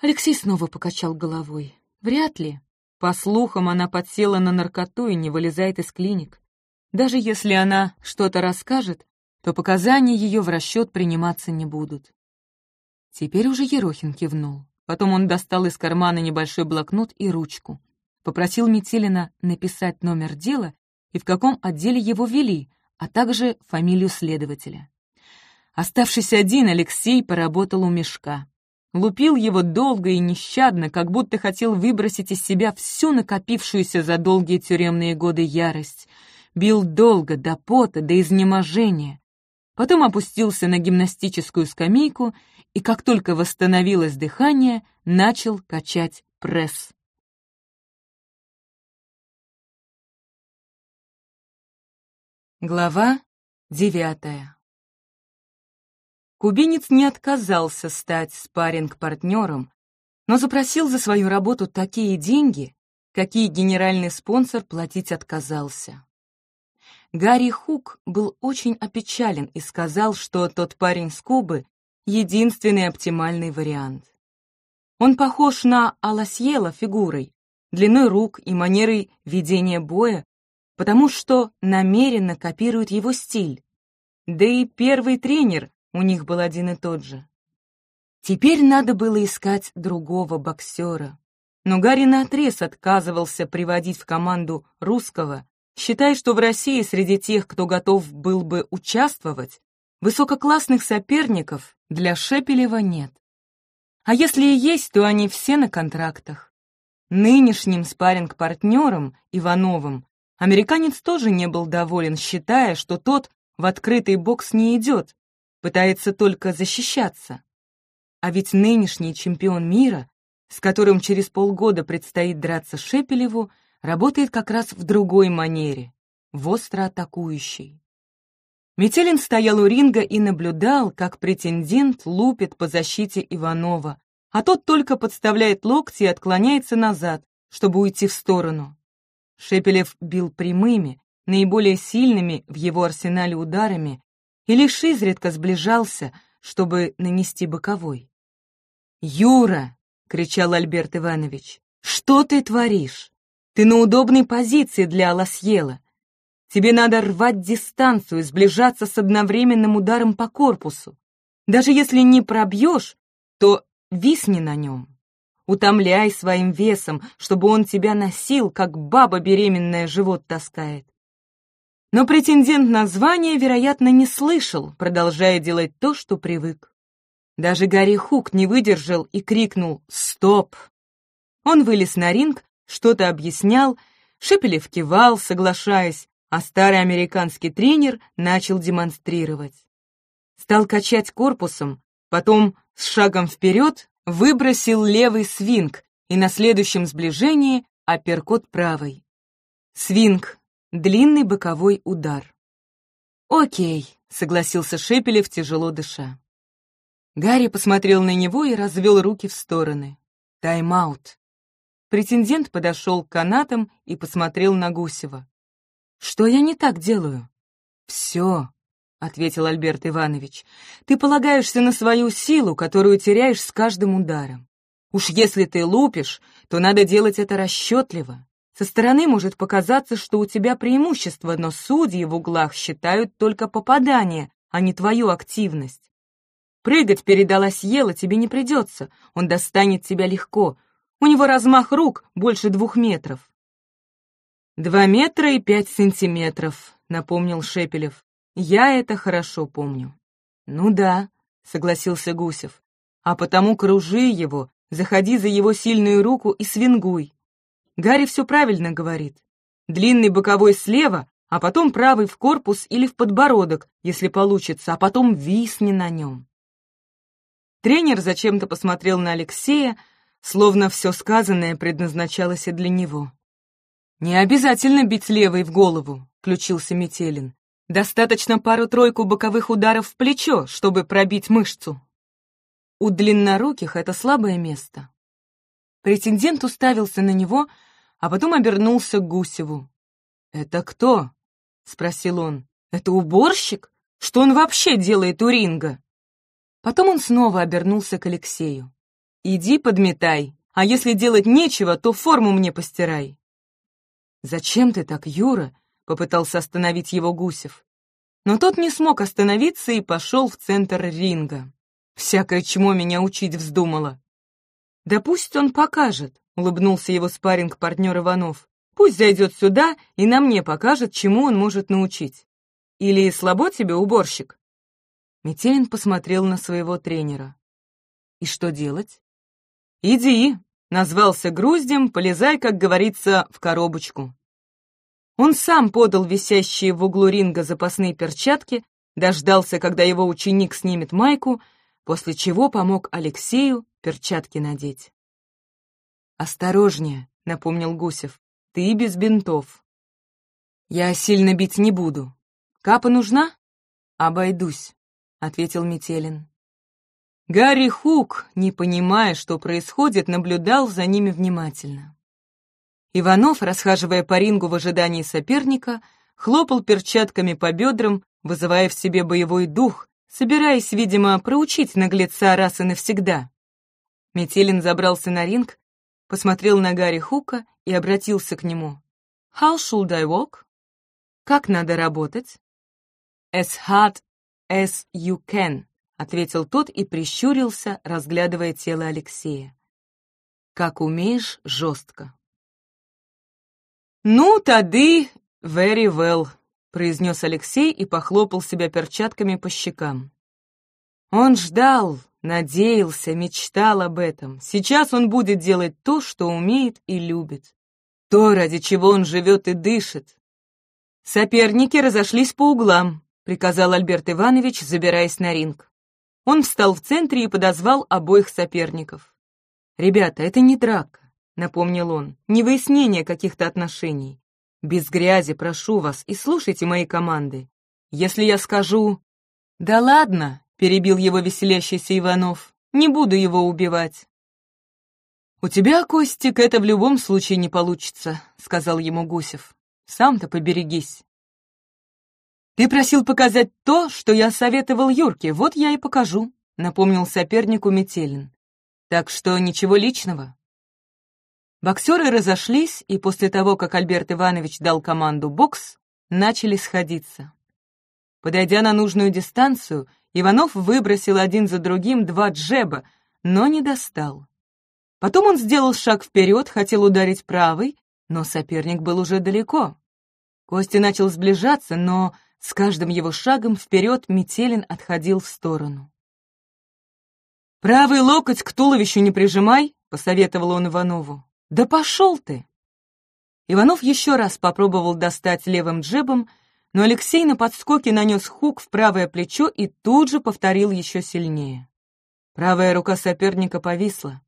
Алексей снова покачал головой. «Вряд ли. По слухам, она подсела на наркоту и не вылезает из клиник. Даже если она что-то расскажет, то показания ее в расчет приниматься не будут. Теперь уже Ерохин кивнул. Потом он достал из кармана небольшой блокнот и ручку. Попросил Метелина написать номер дела и в каком отделе его вели, а также фамилию следователя. Оставшись один, Алексей поработал у мешка. Лупил его долго и нещадно, как будто хотел выбросить из себя всю накопившуюся за долгие тюремные годы ярость. Бил долго, до пота, до изнеможения. Потом опустился на гимнастическую скамейку и, как только восстановилось дыхание, начал качать пресс. Глава девятая Кубинец не отказался стать спарринг-партнером, но запросил за свою работу такие деньги, какие генеральный спонсор платить отказался. Гарри Хук был очень опечален и сказал, что тот парень с Кубы — единственный оптимальный вариант. Он похож на Аласьела фигурой, длиной рук и манерой ведения боя, потому что намеренно копирует его стиль. Да и первый тренер у них был один и тот же. Теперь надо было искать другого боксера. Но Гарри наотрез отказывался приводить в команду русского, считая, что в России среди тех, кто готов был бы участвовать, высококлассных соперников для Шепелева нет. А если и есть, то они все на контрактах. Нынешним спарринг-партнером Ивановым американец тоже не был доволен, считая, что тот в открытый бокс не идет, пытается только защищаться. А ведь нынешний чемпион мира, с которым через полгода предстоит драться Шепелеву, работает как раз в другой манере, в остро атакующей. Метелин стоял у ринга и наблюдал, как претендент лупит по защите Иванова, а тот только подставляет локти и отклоняется назад, чтобы уйти в сторону. Шепелев бил прямыми, наиболее сильными в его арсенале ударами, и лишь изредка сближался, чтобы нанести боковой. «Юра!» — кричал Альберт Иванович. «Что ты творишь? Ты на удобной позиции для Аласьела. Тебе надо рвать дистанцию, сближаться с одновременным ударом по корпусу. Даже если не пробьешь, то висни на нем. Утомляй своим весом, чтобы он тебя носил, как баба беременная живот таскает. Но претендент на звание, вероятно, не слышал, продолжая делать то, что привык. Даже Гарри Хук не выдержал и крикнул «Стоп!». Он вылез на ринг, что-то объяснял, Шепелев кивал, соглашаясь, а старый американский тренер начал демонстрировать. Стал качать корпусом, потом с шагом вперед выбросил левый свинг и на следующем сближении апперкот правой. Свинг Длинный боковой удар. «Окей», — согласился Шепелев, тяжело дыша. Гарри посмотрел на него и развел руки в стороны. «Тайм-аут». Претендент подошел к канатам и посмотрел на Гусева. «Что я не так делаю?» «Все», — ответил Альберт Иванович. «Ты полагаешься на свою силу, которую теряешь с каждым ударом. Уж если ты лупишь, то надо делать это расчетливо. Со стороны может показаться, что у тебя преимущество, но судьи в углах считают только попадание, а не твою активность. Прыгать перед Аласьела тебе не придется, он достанет тебя легко. У него размах рук больше двух метров. «Два метра и пять сантиметров», — напомнил Шепелев. «Я это хорошо помню». «Ну да», — согласился Гусев. «А потому кружи его, заходи за его сильную руку и свингуй. Гарри все правильно говорит. Длинный боковой слева, а потом правый в корпус или в подбородок, если получится, а потом висни на нем. Тренер зачем-то посмотрел на Алексея, словно все сказанное предназначалось и для него. «Не обязательно бить левой в голову», — включился Метелин. «Достаточно пару-тройку боковых ударов в плечо, чтобы пробить мышцу». У длинноруких это слабое место. Претендент уставился на него, а потом обернулся к Гусеву. «Это кто?» — спросил он. «Это уборщик? Что он вообще делает у ринга?» Потом он снова обернулся к Алексею. «Иди подметай, а если делать нечего, то форму мне постирай». «Зачем ты так, Юра?» — попытался остановить его Гусев. Но тот не смог остановиться и пошел в центр ринга. Всякое чмо меня учить вздумало. «Да пусть он покажет», — улыбнулся его спарринг-партнер Иванов. «Пусть зайдет сюда и на мне покажет, чему он может научить. Или слабо тебе, уборщик?» Метелин посмотрел на своего тренера. «И что делать?» «Иди», — назвался груздем, полезай, как говорится, в коробочку. Он сам подал висящие в углу ринга запасные перчатки, дождался, когда его ученик снимет майку, после чего помог Алексею перчатки надеть. «Осторожнее», — напомнил Гусев, — «ты без бинтов». «Я сильно бить не буду. Капа нужна?» «Обойдусь», — ответил Метелин. Гарри Хук, не понимая, что происходит, наблюдал за ними внимательно. Иванов, расхаживая по рингу в ожидании соперника, хлопал перчатками по бедрам, вызывая в себе боевой дух, собираясь, видимо, проучить наглеца раз и навсегда. Метелин забрался на ринг, посмотрел на Гарри Хука и обратился к нему. «How should I walk?» «Как надо работать?» «As hard as you can», — ответил тот и прищурился, разглядывая тело Алексея. «Как умеешь, жестко». «Ну, тады, very well», — произнес Алексей и похлопал себя перчатками по щекам. Он ждал, Надеялся, мечтал об этом. Сейчас он будет делать то, что умеет и любит. То, ради чего он живет и дышит. Соперники разошлись по углам, приказал Альберт Иванович, забираясь на ринг. Он встал в центре и подозвал обоих соперников. «Ребята, это не драка», — напомнил он, — «не выяснение каких-то отношений. Без грязи, прошу вас, и слушайте мои команды. Если я скажу «Да ладно», перебил его веселящийся Иванов. «Не буду его убивать». «У тебя, Костик, это в любом случае не получится», — сказал ему Гусев. «Сам-то поберегись». «Ты просил показать то, что я советовал Юрке, вот я и покажу», — напомнил сопернику Метелин. «Так что ничего личного». Боксеры разошлись, и после того, как Альберт Иванович дал команду «бокс», начали сходиться. Подойдя на нужную дистанцию, Иванов выбросил один за другим два джеба, но не достал. Потом он сделал шаг вперед, хотел ударить правый, но соперник был уже далеко. Костя начал сближаться, но с каждым его шагом вперед Метелин отходил в сторону. «Правый локоть к туловищу не прижимай», — посоветовал он Иванову. «Да пошел ты!» Иванов еще раз попробовал достать левым джебом, но Алексей на подскоке нанес хук в правое плечо и тут же повторил еще сильнее. Правая рука соперника повисла.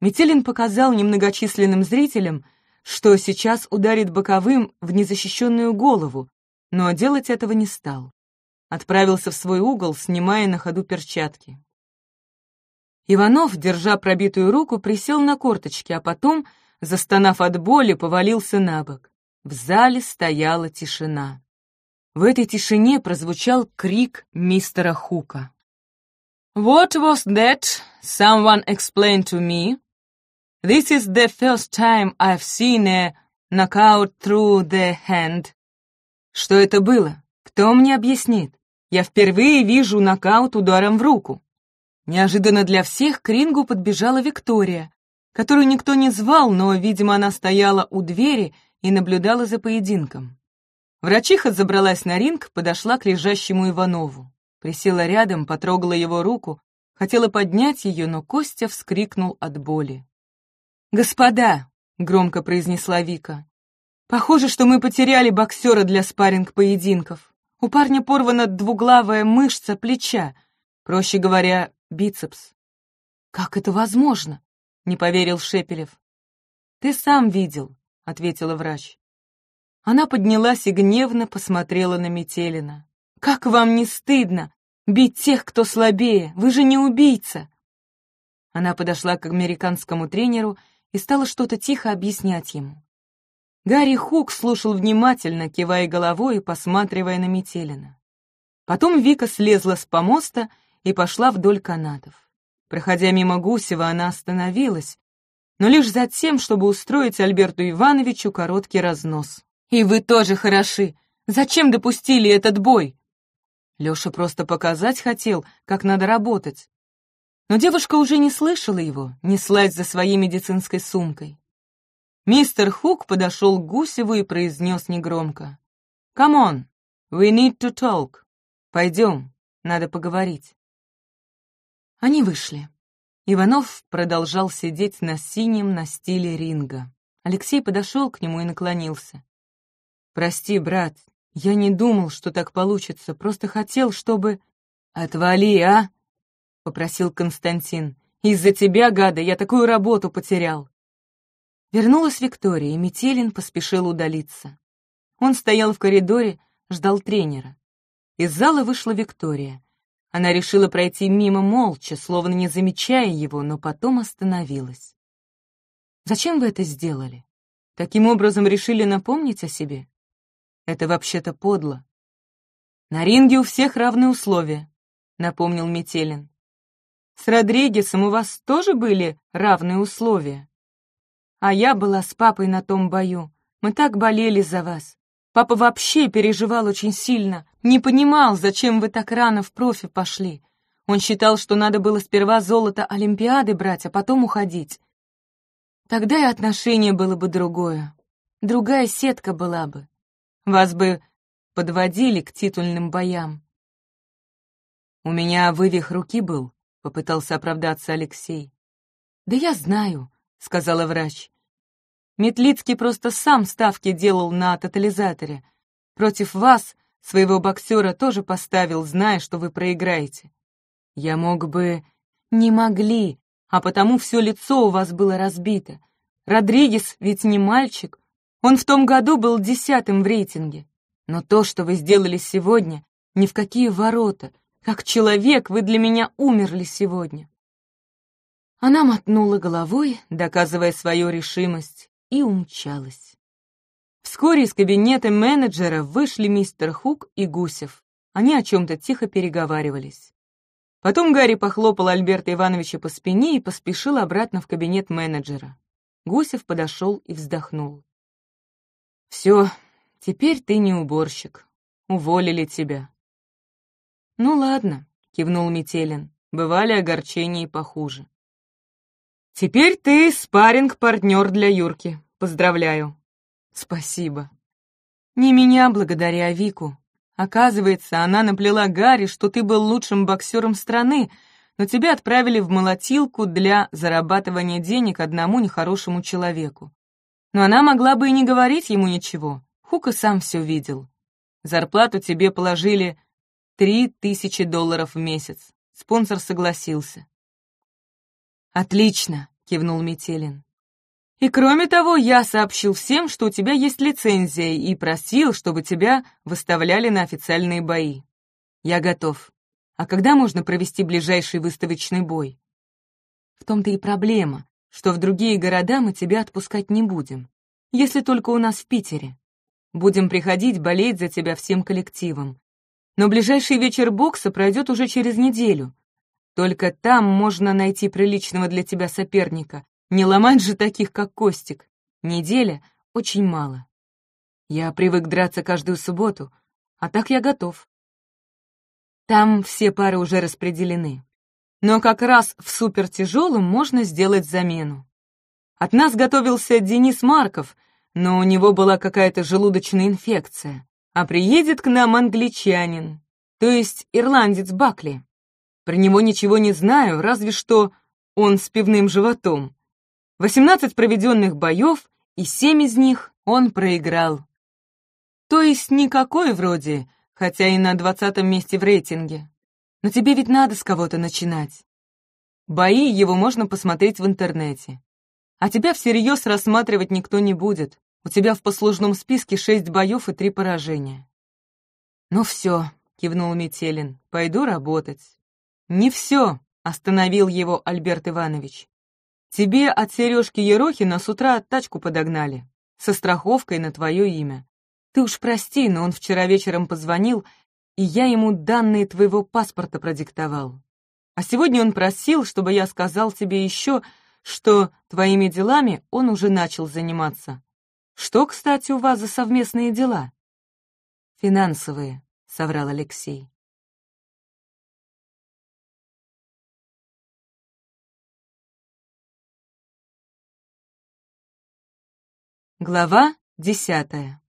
Метелин показал немногочисленным зрителям, что сейчас ударит боковым в незащищенную голову, но делать этого не стал. Отправился в свой угол, снимая на ходу перчатки. Иванов, держа пробитую руку, присел на корточки, а потом, застонав от боли, повалился на бок. В зале стояла тишина. В этой тишине прозвучал крик мистера Хука. «What was that? Someone explain to me. This is the first time I've seen a knockout through the hand». Что это было? Кто мне объяснит? Я впервые вижу нокаут ударом в руку. Неожиданно для всех к рингу подбежала Виктория, которую никто не звал, но, видимо, она стояла у двери и наблюдала за поединком. Врачиха забралась на ринг, подошла к лежащему Иванову. Присела рядом, потрогала его руку, хотела поднять ее, но Костя вскрикнул от боли. «Господа!» — громко произнесла Вика. «Похоже, что мы потеряли боксера для спарринг-поединков. У парня порвана двуглавая мышца плеча, проще говоря, бицепс». «Как это возможно?» — не поверил Шепелев. «Ты сам видел», — ответила врач. Она поднялась и гневно посмотрела на Метелина. «Как вам не стыдно? Бить тех, кто слабее! Вы же не убийца!» Она подошла к американскому тренеру и стала что-то тихо объяснять ему. Гарри Хук слушал внимательно, кивая головой и посматривая на Метелина. Потом Вика слезла с помоста и пошла вдоль канатов. Проходя мимо Гусева, она остановилась, но лишь за тем, чтобы устроить Альберту Ивановичу короткий разнос. «И вы тоже хороши! Зачем допустили этот бой?» Лёша просто показать хотел, как надо работать. Но девушка уже не слышала его, неслась за своей медицинской сумкой. Мистер Хук подошел к Гусеву и произнес негромко. «Come on, we need to talk. Пойдем, надо поговорить». Они вышли. Иванов продолжал сидеть на синем настиле ринга. Алексей подошел к нему и наклонился. «Прости, брат, я не думал, что так получится, просто хотел, чтобы...» «Отвали, а!» — попросил Константин. «Из-за тебя, гада, я такую работу потерял!» Вернулась Виктория, и Метелин поспешил удалиться. Он стоял в коридоре, ждал тренера. Из зала вышла Виктория. Она решила пройти мимо молча, словно не замечая его, но потом остановилась. «Зачем вы это сделали? Таким образом решили напомнить о себе? Это вообще-то подло». «На ринге у всех равные условия», — напомнил Метелин. «С Родригесом у вас тоже были равные условия?» «А я была с папой на том бою. Мы так болели за вас. Папа вообще переживал очень сильно, не понимал, зачем вы так рано в профи пошли. Он считал, что надо было сперва золото Олимпиады брать, а потом уходить. Тогда и отношение было бы другое. Другая сетка была бы. Вас бы подводили к титульным боям. «У меня вывих руки был», — попытался оправдаться Алексей. «Да я знаю», — сказала врач. Метлицкий просто сам ставки делал на тотализаторе. Против вас, своего боксера, тоже поставил, зная, что вы проиграете. Я мог бы... Не могли, а потому все лицо у вас было разбито. Родригес ведь не мальчик. Он в том году был десятым в рейтинге. Но то, что вы сделали сегодня, ни в какие ворота. Как человек вы для меня умерли сегодня. Она мотнула головой, доказывая свою решимость, и умчалась. Вскоре из кабинета менеджера вышли мистер Хук и Гусев. Они о чем-то тихо переговаривались. Потом Гарри похлопал Альберта Ивановича по спине и поспешил обратно в кабинет менеджера. Гусев подошел и вздохнул. «Все, теперь ты не уборщик. Уволили тебя». «Ну ладно», — кивнул Метелин. «Бывали огорчения и похуже». «Теперь ты спарринг-партнер для Юрки. Поздравляю». «Спасибо». «Не меня благодаря, Вику. Оказывается, она наплела Гарри, что ты был лучшим боксером страны, но тебя отправили в молотилку для зарабатывания денег одному нехорошему человеку. Но она могла бы и не говорить ему ничего. Хука сам все видел. Зарплату тебе положили три тысячи долларов в месяц. Спонсор согласился. «Отлично», — кивнул Метелин. «И кроме того, я сообщил всем, что у тебя есть лицензия, и просил, чтобы тебя выставляли на официальные бои. Я готов. А когда можно провести ближайший выставочный бой?» «В том-то и проблема, что в другие города мы тебя отпускать не будем, если только у нас в Питере. Будем приходить болеть за тебя всем коллективом. Но ближайший вечер бокса пройдет уже через неделю, только там можно найти приличного для тебя соперника. Не ломать же таких, как Костик. Неделя — очень мало. Я привык драться каждую субботу, а так я готов. Там все пары уже распределены. Но как раз в супертяжелом можно сделать замену. От нас готовился Денис Марков, но у него была какая-то желудочная инфекция. А приедет к нам англичанин, то есть ирландец Бакли. Про него ничего не знаю, разве что он с пивным животом. Восемнадцать проведенных боев, и семь из них он проиграл. То есть никакой вроде, хотя и на двадцатом месте в рейтинге. Но тебе ведь надо с кого-то начинать. Бои его можно посмотреть в интернете. А тебя всерьез рассматривать никто не будет. У тебя в послужном списке шесть боев и три поражения. «Ну все», — кивнул Метелин, — «пойду работать». «Не все», — остановил его Альберт Иванович. «Тебе от Сережки Ерохина с утра тачку подогнали, со страховкой на твое имя. Ты уж прости, но он вчера вечером позвонил, и я ему данные твоего паспорта продиктовал. А сегодня он просил, чтобы я сказал тебе еще, что твоими делами он уже начал заниматься. Что, кстати, у вас за совместные дела? Финансовые, соврал Алексей. Глава десятая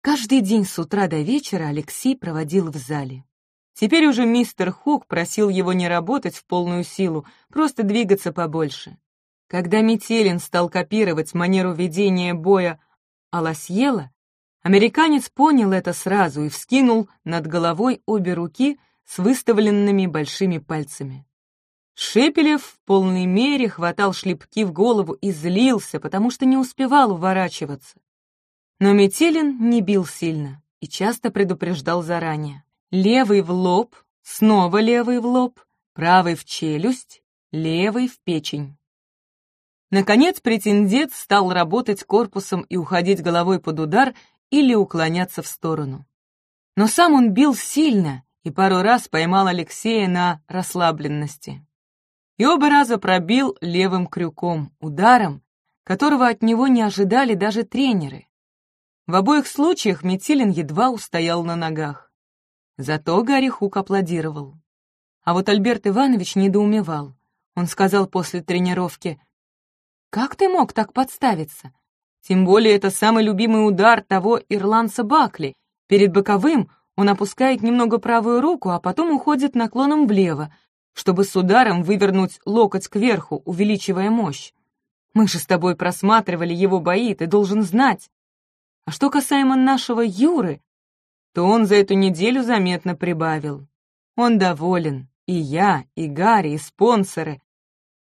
Каждый день с утра до вечера Алексей проводил в зале. Теперь уже мистер Хук просил его не работать в полную силу, просто двигаться побольше. Когда Метелин стал копировать манеру ведения боя Аласьела, американец понял это сразу и вскинул над головой обе руки с выставленными большими пальцами. Шепелев в полной мере хватал шлепки в голову и злился, потому что не успевал уворачиваться. Но Метелин не бил сильно и часто предупреждал заранее. Левый в лоб, снова левый в лоб, правый в челюсть, левый в печень. Наконец претендент стал работать корпусом и уходить головой под удар или уклоняться в сторону. Но сам он бил сильно и пару раз поймал Алексея на расслабленности. И оба раза пробил левым крюком, ударом, которого от него не ожидали даже тренеры. В обоих случаях Метилин едва устоял на ногах. Зато Гарри Хук аплодировал. А вот Альберт Иванович недоумевал. Он сказал после тренировки, «Как ты мог так подставиться? Тем более это самый любимый удар того ирландца Бакли. Перед боковым он опускает немного правую руку, а потом уходит наклоном влево, чтобы с ударом вывернуть локоть кверху, увеличивая мощь. Мы же с тобой просматривали его бои, ты должен знать. А что касаемо нашего Юры, то он за эту неделю заметно прибавил. Он доволен. И я, и Гарри, и спонсоры.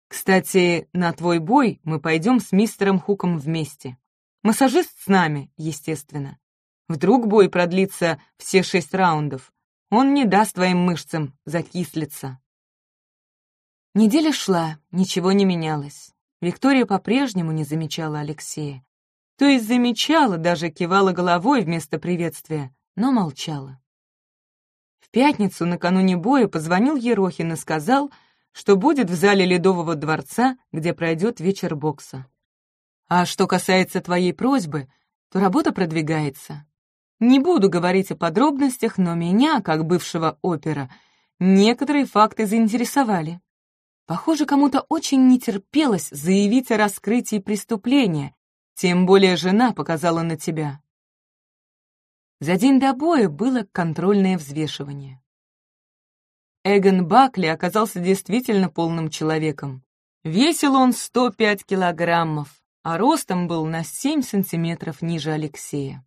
Кстати, на твой бой мы пойдем с мистером Хуком вместе. Массажист с нами, естественно. Вдруг бой продлится все шесть раундов. Он не даст твоим мышцам закислиться. Неделя шла, ничего не менялось. Виктория по-прежнему не замечала Алексея. То есть замечала, даже кивала головой вместо приветствия, но молчала. В пятницу, накануне боя, позвонил Ерохин и сказал, что будет в зале Ледового дворца, где пройдет вечер бокса. А что касается твоей просьбы, то работа продвигается. Не буду говорить о подробностях, но меня, как бывшего опера, некоторые факты заинтересовали. Похоже, кому-то очень не терпелось заявить о раскрытии преступления, тем более жена показала на тебя. За день до боя было контрольное взвешивание. Эгон Бакли оказался действительно полным человеком. Весил он 105 килограммов, а ростом был на 7 сантиметров ниже Алексея.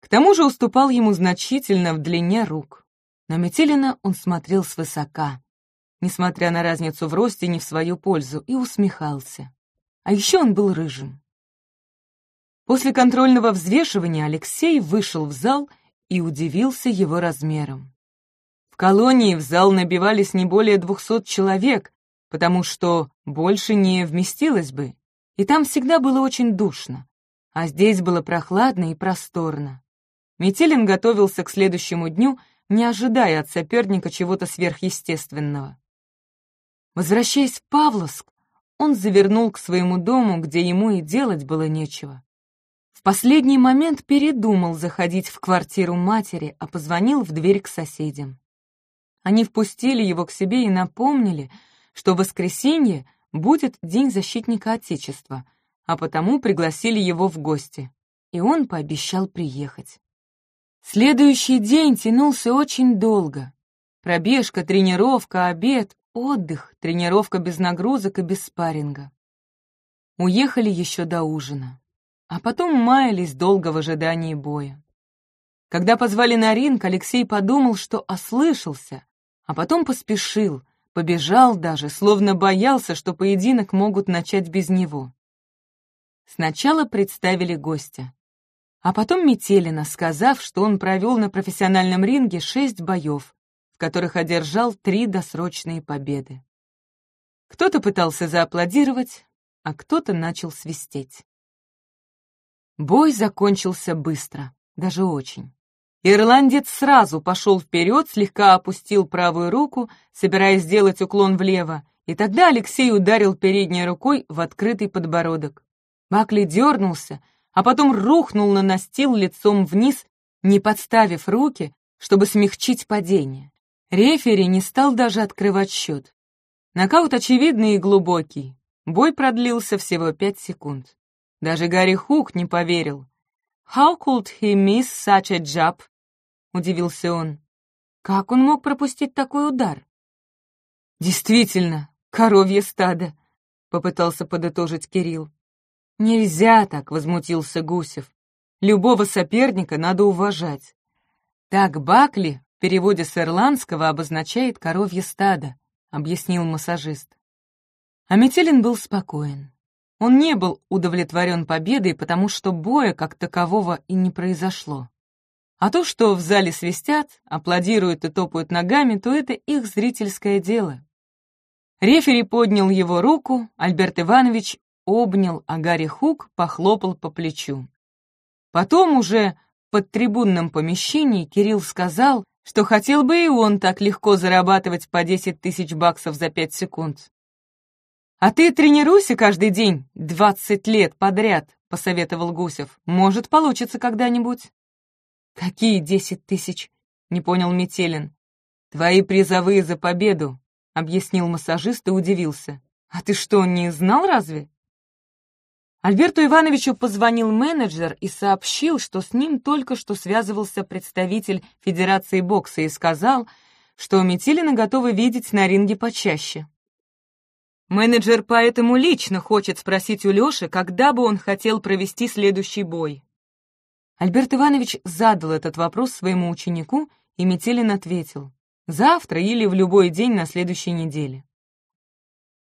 К тому же уступал ему значительно в длине рук. На Метелина он смотрел свысока, несмотря на разницу в росте не в свою пользу, и усмехался. А еще он был рыжим. После контрольного взвешивания Алексей вышел в зал и удивился его размером. В колонии в зал набивались не более двухсот человек, потому что больше не вместилось бы, и там всегда было очень душно, а здесь было прохладно и просторно. Метелин готовился к следующему дню, не ожидая от соперника чего-то сверхъестественного. Возвращаясь в Павловск, он завернул к своему дому, где ему и делать было нечего последний момент передумал заходить в квартиру матери, а позвонил в дверь к соседям. Они впустили его к себе и напомнили, что в воскресенье будет День защитника Отечества, а потому пригласили его в гости, и он пообещал приехать. Следующий день тянулся очень долго. Пробежка, тренировка, обед, отдых, тренировка без нагрузок и без спарринга. Уехали еще до ужина а потом маялись долго в ожидании боя. Когда позвали на ринг, Алексей подумал, что ослышался, а потом поспешил, побежал даже, словно боялся, что поединок могут начать без него. Сначала представили гостя, а потом Метелина, сказав, что он провел на профессиональном ринге шесть боев, в которых одержал три досрочные победы. Кто-то пытался зааплодировать, а кто-то начал свистеть. Бой закончился быстро, даже очень. Ирландец сразу пошел вперед, слегка опустил правую руку, собираясь сделать уклон влево, И тогда Алексей ударил передней рукой в открытый подбородок. Бакли дернулся, а потом рухнул на настил лицом вниз, не подставив руки, чтобы смягчить падение. Рефери не стал даже открывать счет. Нокаут очевидный и глубокий. Бой продлился всего пять секунд. Даже Гарри Хук не поверил. «How could he miss such a job?» — удивился он. «Как он мог пропустить такой удар?» «Действительно, коровье стадо», — попытался подытожить Кирилл. «Нельзя так», — возмутился Гусев. «Любого соперника надо уважать». Так Бакли в переводе с ирландского обозначает «коровье стадо», — объяснил массажист. А Метелин был спокоен. Он не был удовлетворен победой, потому что боя как такового и не произошло. А то, что в зале свистят, аплодируют и топают ногами, то это их зрительское дело. Рефери поднял его руку, Альберт Иванович обнял, а Гарри Хук похлопал по плечу. Потом уже под трибунном помещении Кирилл сказал, что хотел бы и он так легко зарабатывать по 10 тысяч баксов за 5 секунд. «А ты тренируйся каждый день, двадцать лет подряд», — посоветовал Гусев. «Может, получится когда-нибудь». «Какие десять тысяч?» — не понял Метелин. «Твои призовые за победу», — объяснил массажист и удивился. «А ты что, не знал разве?» Альберту Ивановичу позвонил менеджер и сообщил, что с ним только что связывался представитель Федерации бокса и сказал, что Метелина готовы видеть на ринге почаще. Менеджер поэтому лично хочет спросить у Лёши, когда бы он хотел провести следующий бой. Альберт Иванович задал этот вопрос своему ученику, и Метелин ответил «завтра или в любой день на следующей неделе».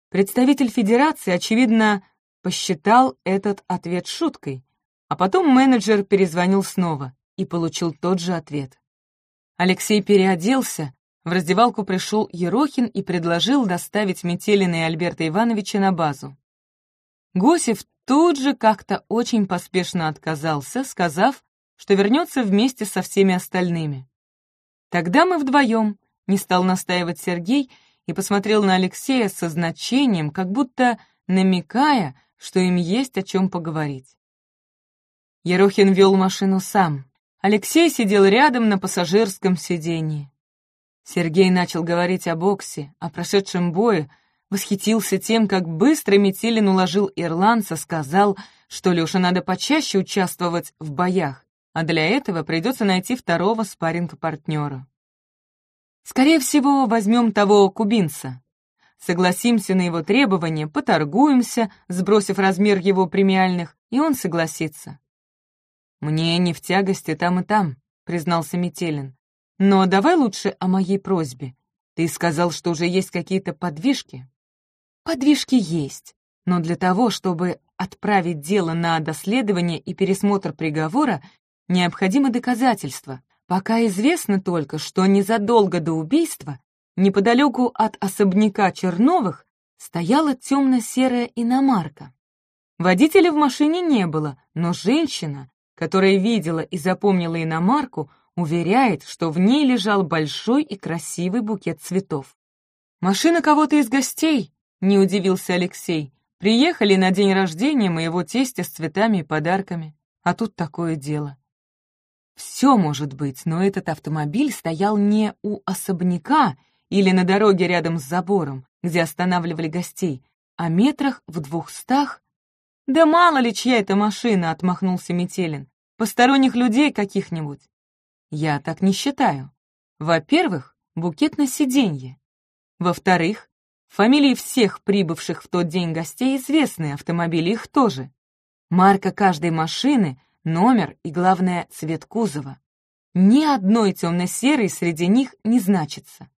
Представитель Федерации, очевидно, посчитал этот ответ шуткой, а потом менеджер перезвонил снова и получил тот же ответ. Алексей переоделся, в раздевалку пришел Ерохин и предложил доставить Метелина Альберта Ивановича на базу. Гусев тут же как-то очень поспешно отказался, сказав, что вернется вместе со всеми остальными. Тогда мы вдвоем, не стал настаивать Сергей и посмотрел на Алексея со значением, как будто намекая, что им есть о чем поговорить. Ерохин вел машину сам. Алексей сидел рядом на пассажирском сиденье. Сергей начал говорить о боксе, о прошедшем бое, восхитился тем, как быстро Метелин уложил ирландца, сказал, что Лёше надо почаще участвовать в боях, а для этого придется найти второго спарринг-партнера. Скорее всего, возьмем того кубинца. Согласимся на его требования, поторгуемся, сбросив размер его премиальных, и он согласится. «Мне не в тягости там и там», — признался Метелин. Но давай лучше о моей просьбе. Ты сказал, что уже есть какие-то подвижки. Подвижки есть, но для того, чтобы отправить дело на доследование и пересмотр приговора, необходимо доказательство. Пока известно только, что незадолго до убийства, неподалеку от особняка Черновых, стояла темно-серая иномарка. Водителя в машине не было, но женщина, которая видела и запомнила иномарку, уверяет, что в ней лежал большой и красивый букет цветов. «Машина кого-то из гостей?» — не удивился Алексей. «Приехали на день рождения моего тестя с цветами и подарками. А тут такое дело». Все может быть, но этот автомобиль стоял не у особняка или на дороге рядом с забором, где останавливали гостей, а метрах в двухстах. «Да мало ли чья это машина!» — отмахнулся Метелин. «Посторонних людей каких-нибудь. Я так не считаю. Во-первых, букет на сиденье. Во-вторых, фамилии всех прибывших в тот день гостей известны, автомобили их тоже. Марка каждой машины, номер и, главное, цвет кузова. Ни одной темно-серой среди них не значится.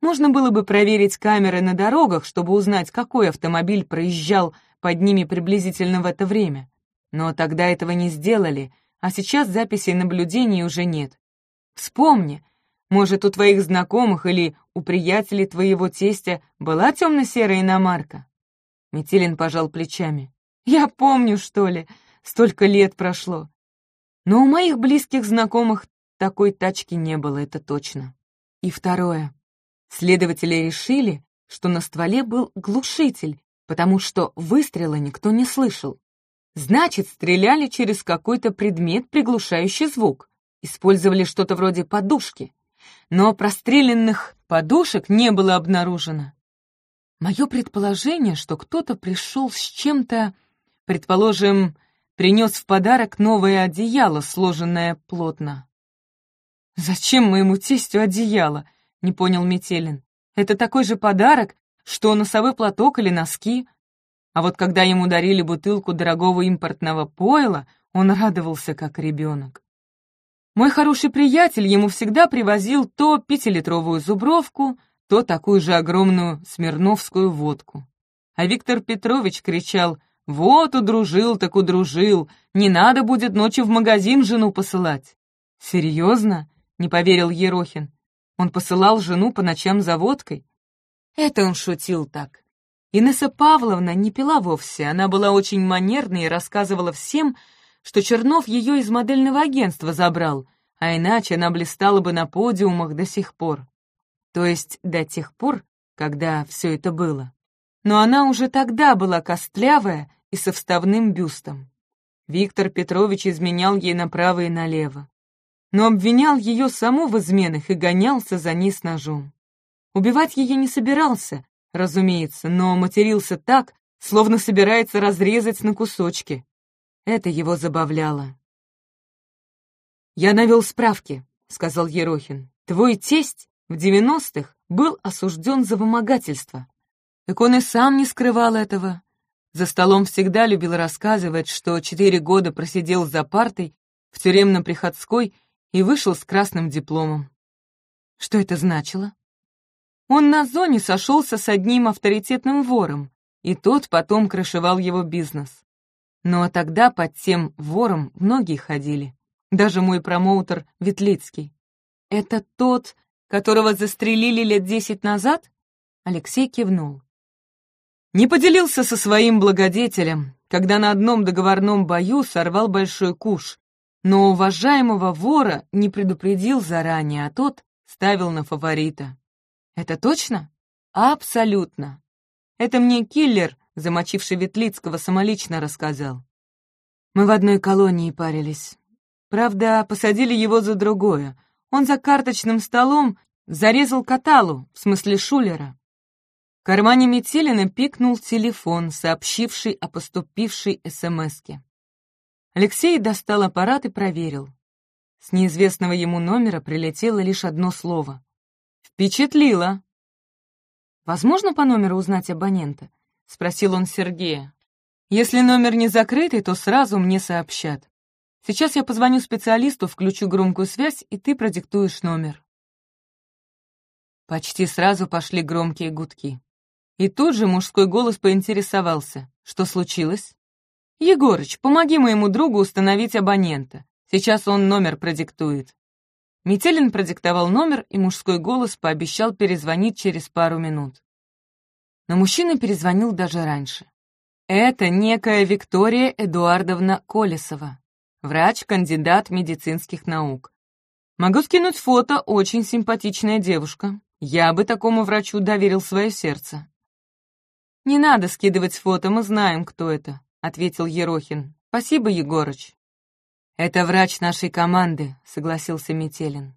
Можно было бы проверить камеры на дорогах, чтобы узнать, какой автомобиль проезжал под ними приблизительно в это время. Но тогда этого не сделали, а сейчас записей наблюдений уже нет. Вспомни, может, у твоих знакомых или у приятелей твоего тестя была темно-серая иномарка?» Метелин пожал плечами. «Я помню, что ли, столько лет прошло. Но у моих близких знакомых такой тачки не было, это точно. И второе. Следователи решили, что на стволе был глушитель, потому что выстрела никто не слышал. Значит, стреляли через какой-то предмет, приглушающий звук. Использовали что-то вроде подушки. Но простреленных подушек не было обнаружено. Мое предположение, что кто-то пришел с чем-то, предположим, принес в подарок новое одеяло, сложенное плотно. «Зачем моему тестю одеяло?» — не понял Метелин. «Это такой же подарок, что носовой платок или носки. А вот когда ему дарили бутылку дорогого импортного пойла, он радовался как ребенок. Мой хороший приятель ему всегда привозил то пятилитровую зубровку, то такую же огромную смирновскую водку. А Виктор Петрович кричал «Вот удружил так удружил, не надо будет ночью в магазин жену посылать». «Серьезно?» — не поверил Ерохин. Он посылал жену по ночам за водкой. Это он шутил так. Инесса Павловна не пила вовсе, она была очень манерной и рассказывала всем, что Чернов ее из модельного агентства забрал, а иначе она блистала бы на подиумах до сих пор. То есть до тех пор, когда все это было. Но она уже тогда была костлявая и со вставным бюстом. Виктор Петрович изменял ей направо и налево. Но обвинял ее саму в изменах и гонялся за ней с ножом. Убивать ее не собирался, разумеется, но матерился так, словно собирается разрезать на кусочки. Это его забавляло. «Я навел справки», — сказал Ерохин. «Твой тесть в девяностых был осужден за вымогательство. Так он и сам не скрывал этого. За столом всегда любил рассказывать, что четыре года просидел за партой в тюремно-приходской и вышел с красным дипломом. Что это значило? Он на зоне сошелся с одним авторитетным вором, и тот потом крышевал его бизнес. Но тогда под тем вором многие ходили, даже мой промоутер Ветлицкий. «Это тот, которого застрелили лет десять назад?» Алексей кивнул. Не поделился со своим благодетелем, когда на одном договорном бою сорвал большой куш, но уважаемого вора не предупредил заранее, а тот ставил на фаворита. Это точно? Абсолютно. Это мне киллер, замочивший Ветлицкого, самолично рассказал. Мы в одной колонии парились. Правда, посадили его за другое. Он за карточным столом зарезал Каталу, в смысле Шулера. В кармане Метелина пикнул телефон, сообщивший о поступившей СМСке. Алексей достал аппарат и проверил. С неизвестного ему номера прилетело лишь одно слово. «Впечатлило!» «Возможно по номеру узнать абонента?» — спросил он Сергея. «Если номер не закрытый, то сразу мне сообщат. Сейчас я позвоню специалисту, включу громкую связь, и ты продиктуешь номер». Почти сразу пошли громкие гудки. И тут же мужской голос поинтересовался, что случилось. «Егорыч, помоги моему другу установить абонента. Сейчас он номер продиктует». Метелин продиктовал номер, и мужской голос пообещал перезвонить через пару минут. Но мужчина перезвонил даже раньше. Это некая Виктория Эдуардовна Колесова, врач-кандидат медицинских наук. Могу скинуть фото, очень симпатичная девушка. Я бы такому врачу доверил свое сердце. «Не надо скидывать фото, мы знаем, кто это», — ответил Ерохин. «Спасибо, Егорыч». «Это врач нашей команды», — согласился Метелин.